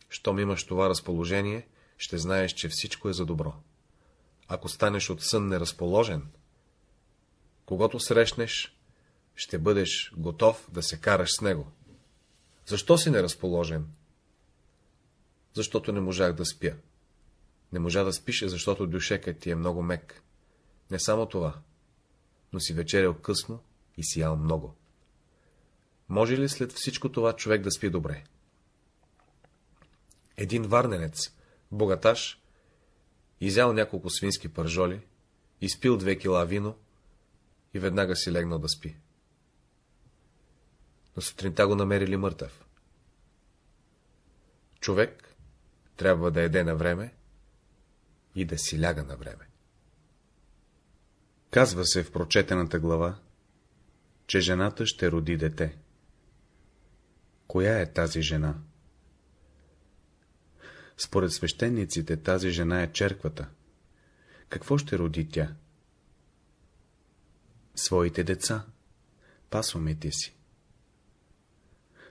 A: Щом имаш това разположение, ще знаеш, че всичко е за добро. Ако станеш от сън неразположен, когато срещнеш, ще бъдеш готов да се караш с него. Защо си неразположен? Защото не можах да спя. Не можа да спише, защото дюшекът ти е много мек. Не само това, но си вечерял късно и си ял много. Може ли след всичко това човек да спи добре? Един варненец, богаташ, изял няколко свински пържоли, изпил две кила вино и веднага си легнал да спи. Но сутринта го намерили мъртъв. Човек трябва да еде на време и да си ляга на време. Казва се в прочетената глава, че жената ще роди дете. Коя е тази жена? Според свещениците тази жена е черквата. Какво ще роди тя? Своите деца, пасомите си.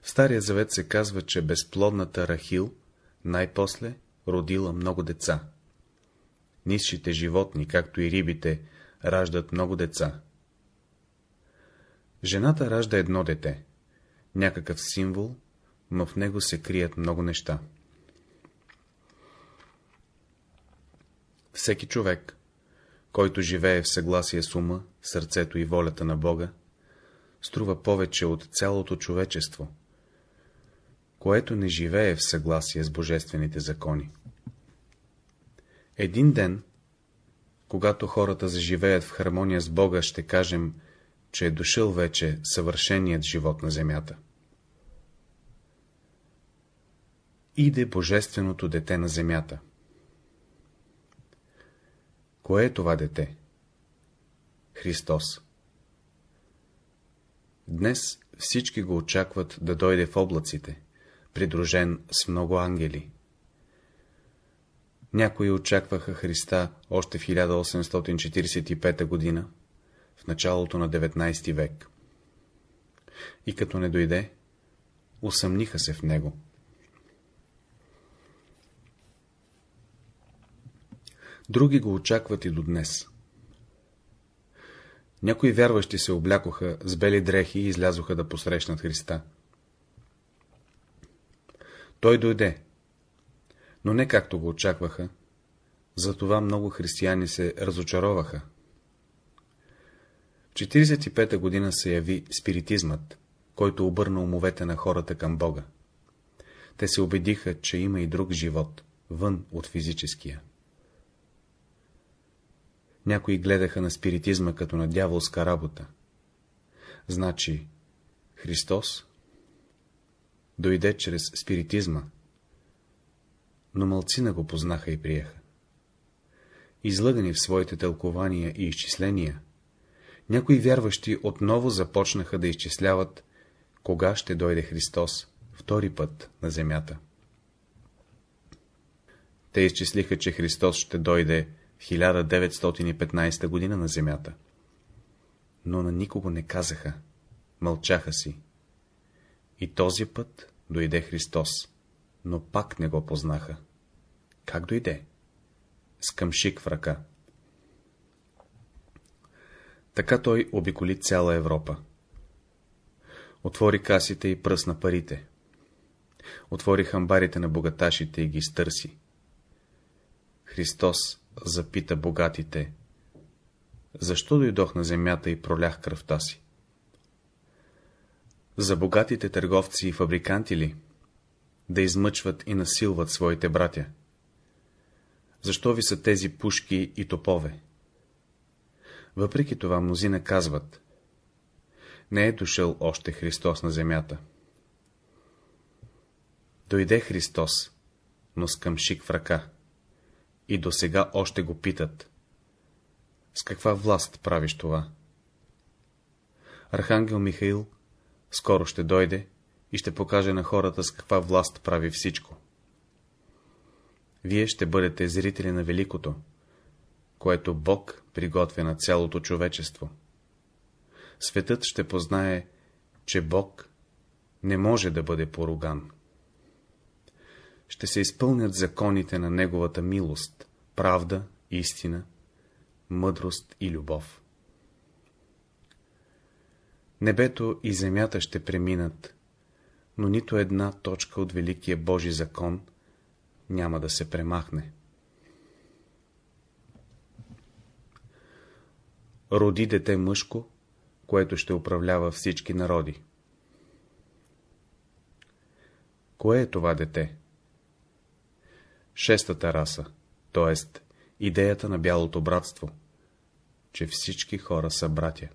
A: В Стария завет се казва, че безплодната Рахил най-после родила много деца. Нисшите животни, както и рибите, раждат много деца. Жената ражда едно дете, някакъв символ, но в него се крият много неща. Всеки човек, който живее в съгласие с ума, сърцето и волята на Бога, струва повече от цялото човечество, което не живее в съгласие с божествените закони. Един ден, когато хората заживеят в хармония с Бога, ще кажем, че е дошъл вече съвършеният живот на земята. Иде Божественото дете на земята. Кое е това дете? Христос. Днес всички го очакват да дойде в облаците, придружен с много ангели. Някои очакваха Христа още в 1845 година, в началото на 19 век. И като не дойде, усъмниха се в него. Други го очакват и до днес. Някои вярващи се облякоха с бели дрехи и излязоха да посрещнат Христа. Той дойде, но не както го очакваха, затова много християни се разочароваха. В 45-та година се яви спиритизмът, който обърна умовете на хората към Бога. Те се убедиха, че има и друг живот, вън от физическия. Някои гледаха на спиритизма като на дяволска работа. Значи,
B: Христос дойде чрез спиритизма, но мълцина го познаха и приеха. Излъгани в своите тълкования и изчисления, някои вярващи отново започнаха да изчисляват, кога ще дойде Христос втори път на земята. Те изчислиха, че Христос ще дойде в 1915 година на земята. Но на никого не казаха, мълчаха си. И този път дойде Христос, но пак не го познаха. Как дойде? С къмшик в ръка. Така той обиколи цяла Европа. Отвори касите и пръсна парите. Отвори хамбарите на богаташите и ги стърси. Христос запита богатите, защо дойдох на земята и пролях кръвта си? За богатите търговци и фабриканти ли? Да измъчват и насилват своите братя. Защо ви са тези пушки и топове? Въпреки това мнозина казват, не е дошъл още Христос на земята. Дойде Христос, но с къмшик в ръка, и до сега още го питат. С каква власт правиш това? Архангел Михаил скоро ще дойде и ще покаже на хората с каква власт прави всичко. Вие ще бъдете зрители на великото, което Бог приготвя на цялото човечество. Светът ще познае, че Бог не може да бъде поруган. Ще се изпълнят законите на Неговата милост, правда, истина, мъдрост и любов. Небето и земята ще преминат, но нито една точка от Великия Божи закон няма да се премахне. Роди дете мъжко, което ще управлява всички народи. Кое е това дете? Шестата раса, т.е. идеята на бялото братство, че всички хора са братя.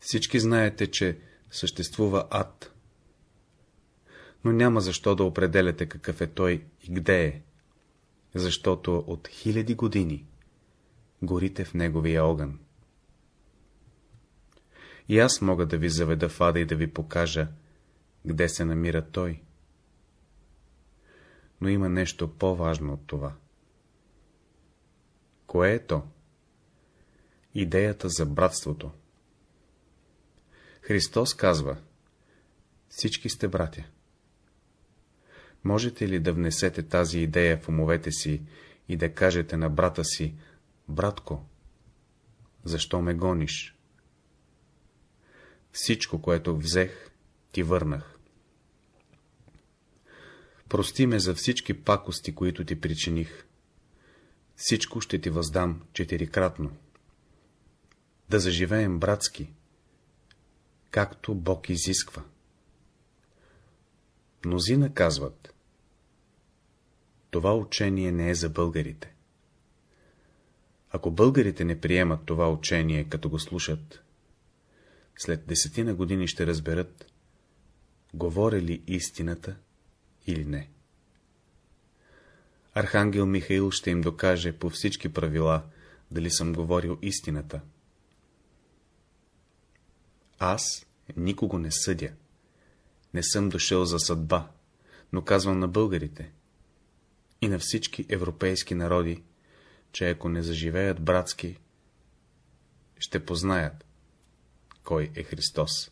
B: Всички знаете, че съществува ад, но няма защо да определяте какъв е той и къде е, защото от хиляди години горите в неговия огън. И аз мога да ви заведа в ада и да ви покажа, къде се намира той. Но има нещо по-важно от това. Кое е то? Идеята за братството. Христос казва, всички сте братя. Можете ли да внесете тази идея в умовете си и да кажете на брата си, братко, защо ме гониш? Всичко, което взех, ти върнах. Прости ме за всички пакости, които ти причиних. Всичко ще ти въздам четирикратно. Да заживеем братски, както Бог изисква. Мнозина казват, това учение не е за българите. Ако българите не приемат това учение, като го слушат, след десетина години ще разберат, говоря ли истината или не. Архангел Михаил ще им докаже по всички правила, дали съм говорил истината. Аз никого не съдя. Не съм дошъл за съдба, но казвам на българите и на всички европейски народи, че ако не заживеят братски, ще познаят, кой е Христос.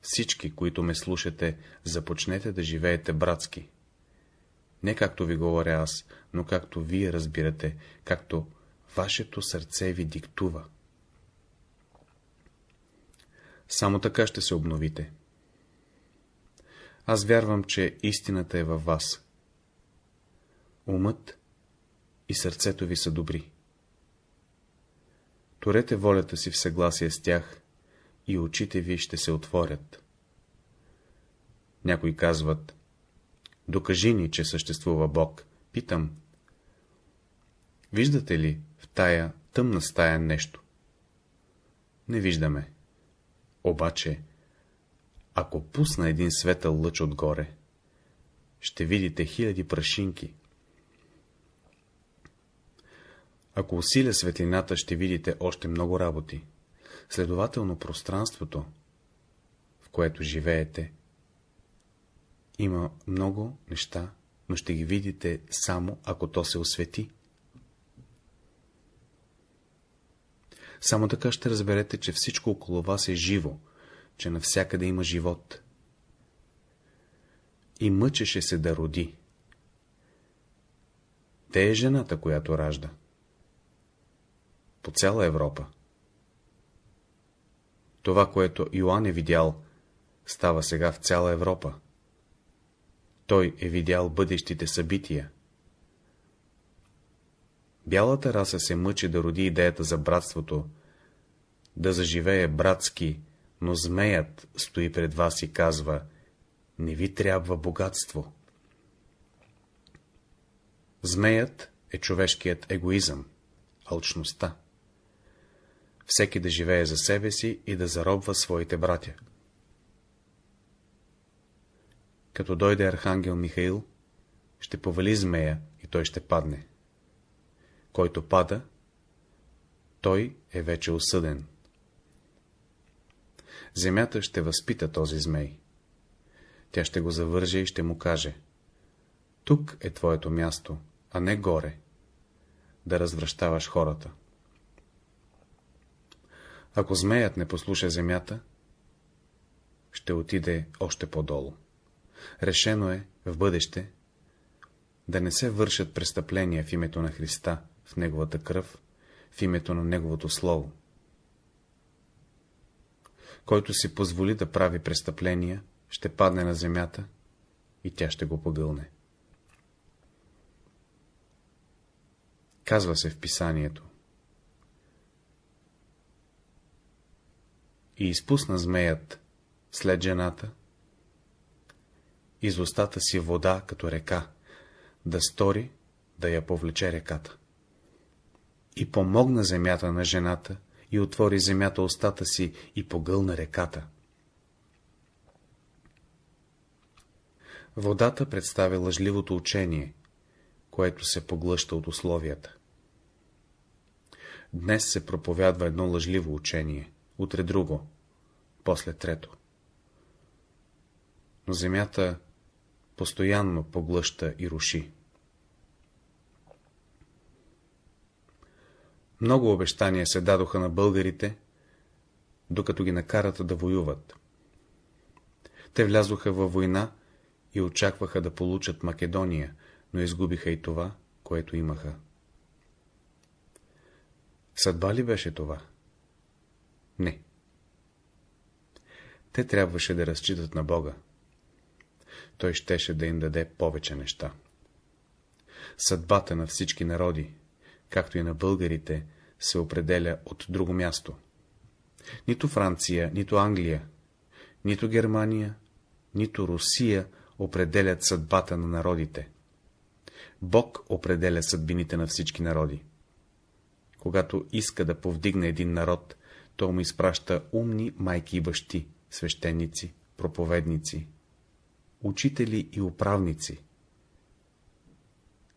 B: Всички, които ме слушате, започнете да живеете братски. Не както ви говоря аз, но както вие разбирате, както вашето сърце ви диктува. Само така ще се обновите. Аз вярвам, че истината е във вас. Умът и сърцето ви са добри. Торете волята си в съгласие с тях и очите ви ще се отворят. Някои казват, докажи ни, че съществува Бог. Питам, виждате ли в тая тъмна стая нещо? Не виждаме. Обаче, ако пусна един светъл лъч отгоре, ще видите хиляди прашинки. Ако усиля светлината, ще видите още много работи. Следователно, пространството, в което живеете, има много неща, но ще ги видите само, ако то се освети. Само така ще разберете, че всичко около вас е живо, че навсякъде има живот. И мъчеше се да роди. Те е жената, която ражда. По цяла Европа. Това, което Йоанн е видял, става сега в цяла Европа. Той е видял бъдещите събития. Бялата раса се мъчи да роди идеята за братството, да заживее братски, но змеят стои пред вас и казва, не ви трябва богатство. Змеят е човешкият егоизъм, алчността. Всеки да живее за себе си и да заробва своите братя. Като дойде архангел Михаил, ще повали змея и той ще падне. Който пада, той е вече осъден. Земята ще възпита този змей. Тя ще го завърже и ще му каже. Тук е твоето място, а не горе, да развръщаваш хората. Ако змеят не послуша земята, ще отиде още по-долу. Решено е в бъдеще да не се вършат престъпления в името на Христа, в Неговата кръв, в името на Неговото Слово. Който си позволи да прави престъпления, ще падне на земята и тя ще го погълне. Казва се в писанието. И изпусна змеят след жената, из устата си вода като река, да стори, да я повлече реката. И помогна земята на жената, и отвори земята устата си, и погълна реката. Водата представя лъжливото учение, което се поглъща от условията. Днес се проповядва едно лъжливо учение, утре друго, после трето. Но земята постоянно поглъща и руши. Много обещания се дадоха на българите, докато ги накарат да воюват. Те влязоха във война и очакваха да получат Македония, но изгубиха и това, което имаха. Съдба ли беше това? Не. Те трябваше да разчитат на Бога. Той щеше да им даде повече неща. Съдбата на всички народи, както и на българите, се определя от друго място. Нито Франция, нито Англия, нито Германия, нито Русия определят съдбата на народите. Бог определя съдбините на всички народи. Когато иска да повдигне един народ, то му изпраща умни майки и бащи, свещеници, проповедници, учители и управници.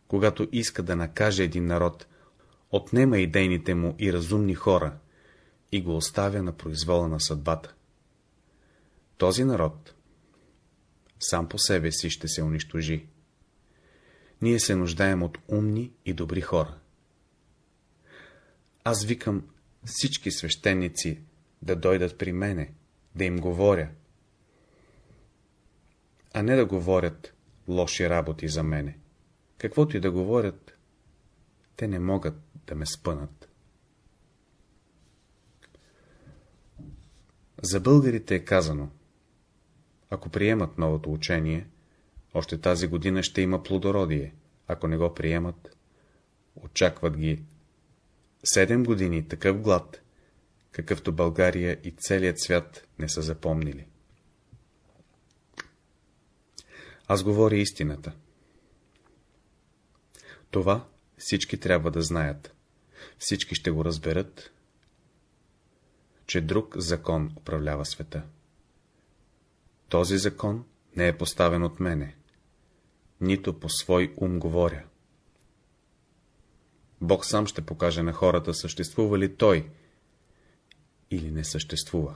B: Когато иска да накаже един народ, отнема идейните му и разумни хора и го оставя на произвола на съдбата. Този народ сам по себе си ще се унищожи. Ние се нуждаем от умни и добри хора. Аз викам всички свещеници да дойдат при мене, да им говоря, а не да говорят лоши работи за мене. Каквото и да говорят, те не могат да ме спънат. За българите е казано, ако приемат новото учение, още тази година ще има плодородие. Ако не го приемат, очакват ги седем години такъв глад, какъвто България и целият свят не са запомнили. Аз говоря истината. Това всички трябва да знаят. Всички ще го разберат, че друг закон управлява света. Този закон не е поставен от мене, нито по свой ум говоря. Бог сам ще покаже на хората, съществува ли Той или не съществува.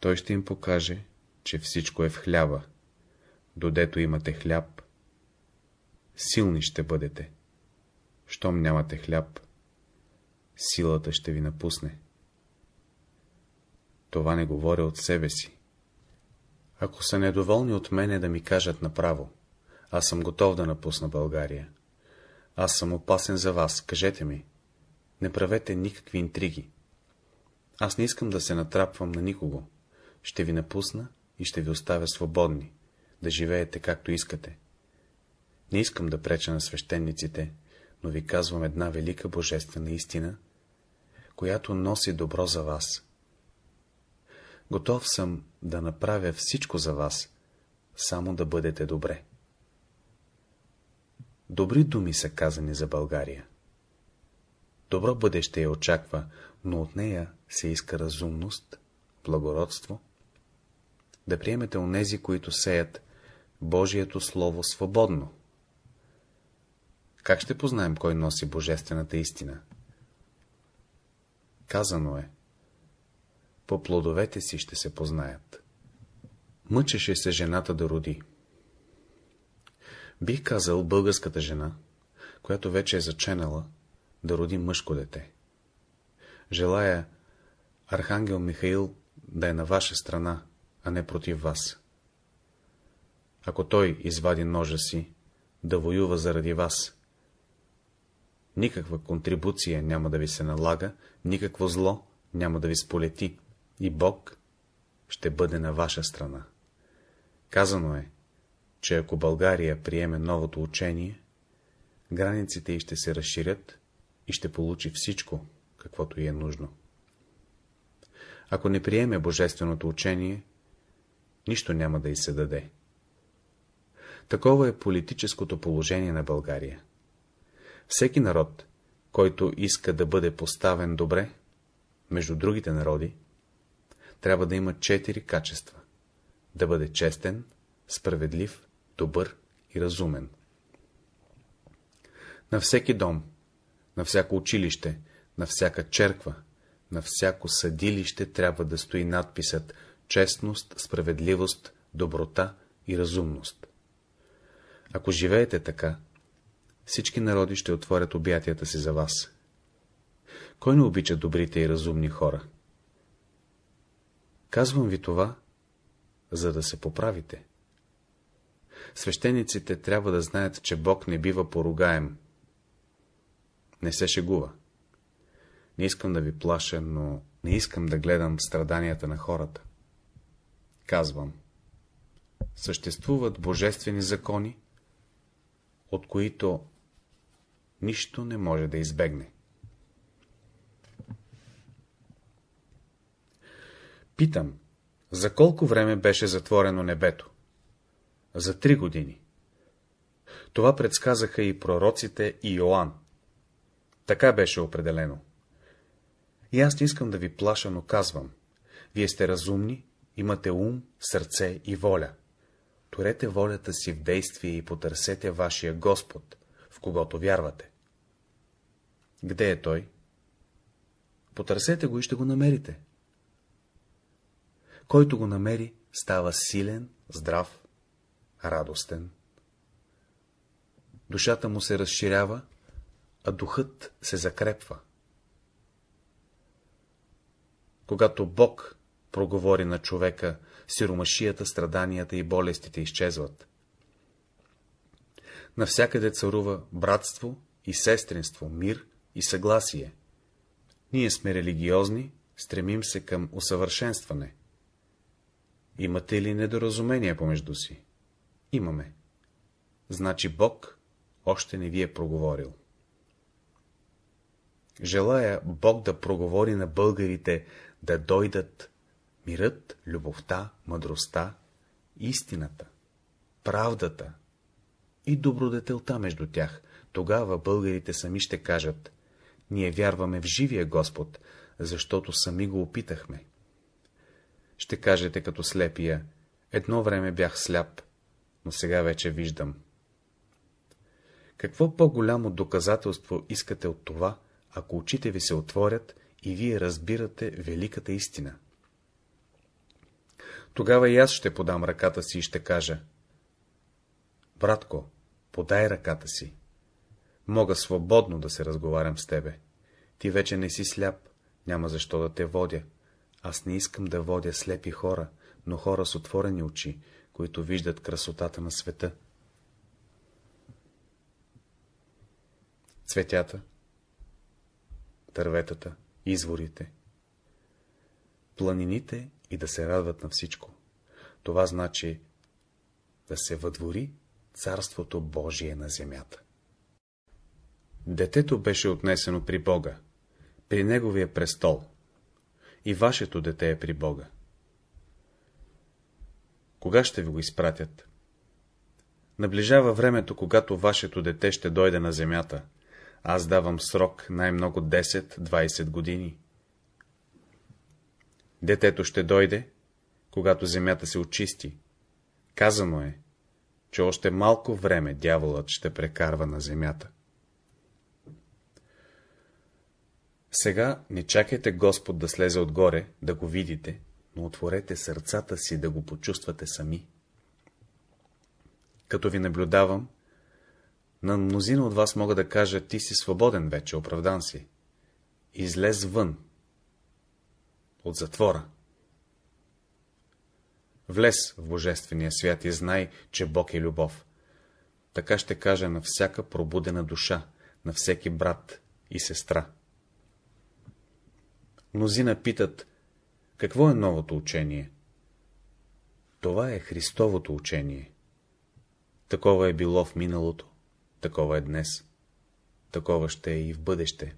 B: Той ще им покаже, че всичко е в хляба. Додето имате хляб, силни ще бъдете. Щом нямате хляб, силата ще ви напусне. Това не говоря от себе си. Ако са недоволни от мене да ми кажат направо, аз съм готов да напусна България. Аз съм опасен за вас, кажете ми. Не правете никакви интриги. Аз не искам да се натрапвам на никого. Ще ви напусна и ще ви оставя свободни, да живеете както искате. Не искам да преча на свещениците, но ви казвам една велика божествена истина, която носи добро за вас. Готов съм да направя всичко за вас, само да бъдете добре. Добри думи са казани за България. Добро бъдеще я очаква, но от нея се иска разумност, благородство, да приемете онези, които сеят Божието Слово свободно. Как ще познаем, кой носи Божествената истина? Казано е, по плодовете си ще се познаят. Мъчеше се жената да роди. Бих казал българската жена, която вече е заченала, да роди мъжко дете. Желая Архангел Михаил да е на ваша страна, а не против вас. Ако той извади ножа си, да воюва заради вас, никаква контрибуция няма да ви се налага, никакво зло няма да ви сполети, и Бог ще бъде на ваша страна. Казано е, че ако България приеме новото учение, границите й ще се разширят и ще получи всичко, каквото й е нужно. Ако не приеме божественото учение, нищо няма да й се даде. Такова е политическото положение на България. Всеки народ, който иска да бъде поставен добре, между другите народи, трябва да има четири качества. Да бъде честен, справедлив, добър и разумен. На всеки дом, на всяко училище, на всяка черква, на всяко съдилище трябва да стои надписът честност, справедливост, доброта и разумност. Ако живеете така, всички народи ще отворят обятията си за вас. Кой не обича добрите и разумни хора? Казвам ви това, за да се поправите. Свещениците трябва да знаят, че Бог не бива поругаем. Не се шегува. Не искам да ви плаша, но не искам да гледам страданията на хората. Казвам. Съществуват божествени закони, от които нищо не може да избегне. Питам, за колко време беше затворено небето? За три години. Това предсказаха и пророците и Йоанн. Така беше определено. И аз не искам да ви плаша, но казвам. Вие сте разумни, имате ум, сърце и воля. Торете волята си в действие и потърсете вашия Господ, в когото вярвате. Где е Той? Потърсете го и ще го намерите. Който го намери, става силен, здрав, радостен. Душата му се разширява, а духът се закрепва. Когато Бог проговори на човека, сиромашията, страданията и болестите изчезват. Навсякъде царува братство и сестринство, мир и съгласие. Ние сме религиозни, стремим се към усъвършенстване. Имате ли недоразумения помежду си? Имаме. Значи Бог още не ви е проговорил. Желая Бог да проговори на българите да дойдат мирът, любовта, мъдростта, истината, правдата и добродетелта между тях. Тогава българите сами ще кажат, Ние вярваме в живия Господ, защото сами го опитахме. Ще кажете като слепия, едно време бях сляп, но сега вече виждам. Какво по-голямо доказателство искате от това, ако очите ви се отворят и вие разбирате великата истина? Тогава и аз ще подам ръката си и ще кажа. Братко, подай ръката си. Мога свободно да се разговарям с тебе. Ти вече не си сляп, няма защо да те водя. Аз не искам да водя слепи хора, но хора с отворени очи, които виждат красотата на света. Цветята, дърветата, изворите, планините и да се радват на всичко. Това значи да се въдвори Царството Божие на земята. Детето беше отнесено при Бога, при Неговия престол. И вашето дете е при Бога. Кога ще ви го изпратят? Наближава времето, когато вашето дете ще дойде на земята. Аз давам срок най-много 10-20 години. Детето ще дойде, когато земята се очисти. Казано е, че още малко време дяволът ще прекарва на земята. Сега не чакайте Господ да слезе отгоре, да го видите, но отворете сърцата си да го почувствате сами. Като ви наблюдавам, на мнозина от вас мога да кажа, ти си свободен вече, оправдан си. Излез вън от затвора. Влез в Божествения свят и знай, че Бог е любов. Така ще кажа на всяка пробудена душа, на всеки брат и сестра. Мнозина питат, какво е новото учение? Това е Христовото учение. Такова е било в миналото, такова е днес, такова ще е и в бъдеще.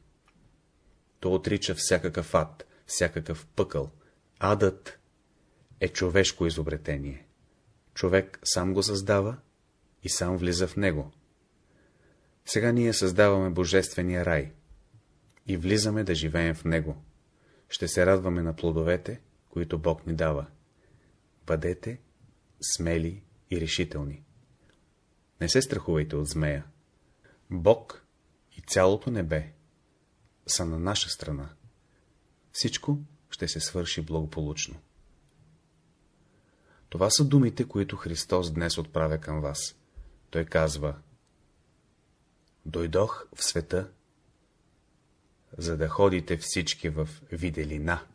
B: То отрича всякакъв ад, всякакъв пъкъл. Адът е човешко изобретение. Човек сам го създава и сам влиза в него. Сега ние създаваме Божествения рай и влизаме да живеем в него. Ще се радваме на плодовете, които Бог ни дава. Бъдете смели и решителни. Не се страхувайте от змея. Бог и цялото небе са на наша страна. Всичко ще се свърши благополучно. Това са думите, които Христос днес отправя към вас. Той казва Дойдох в света, за да ходите всички в виделина.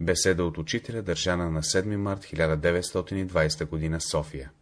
B: Беседа от учителя, държана на 7 март 1920 г. София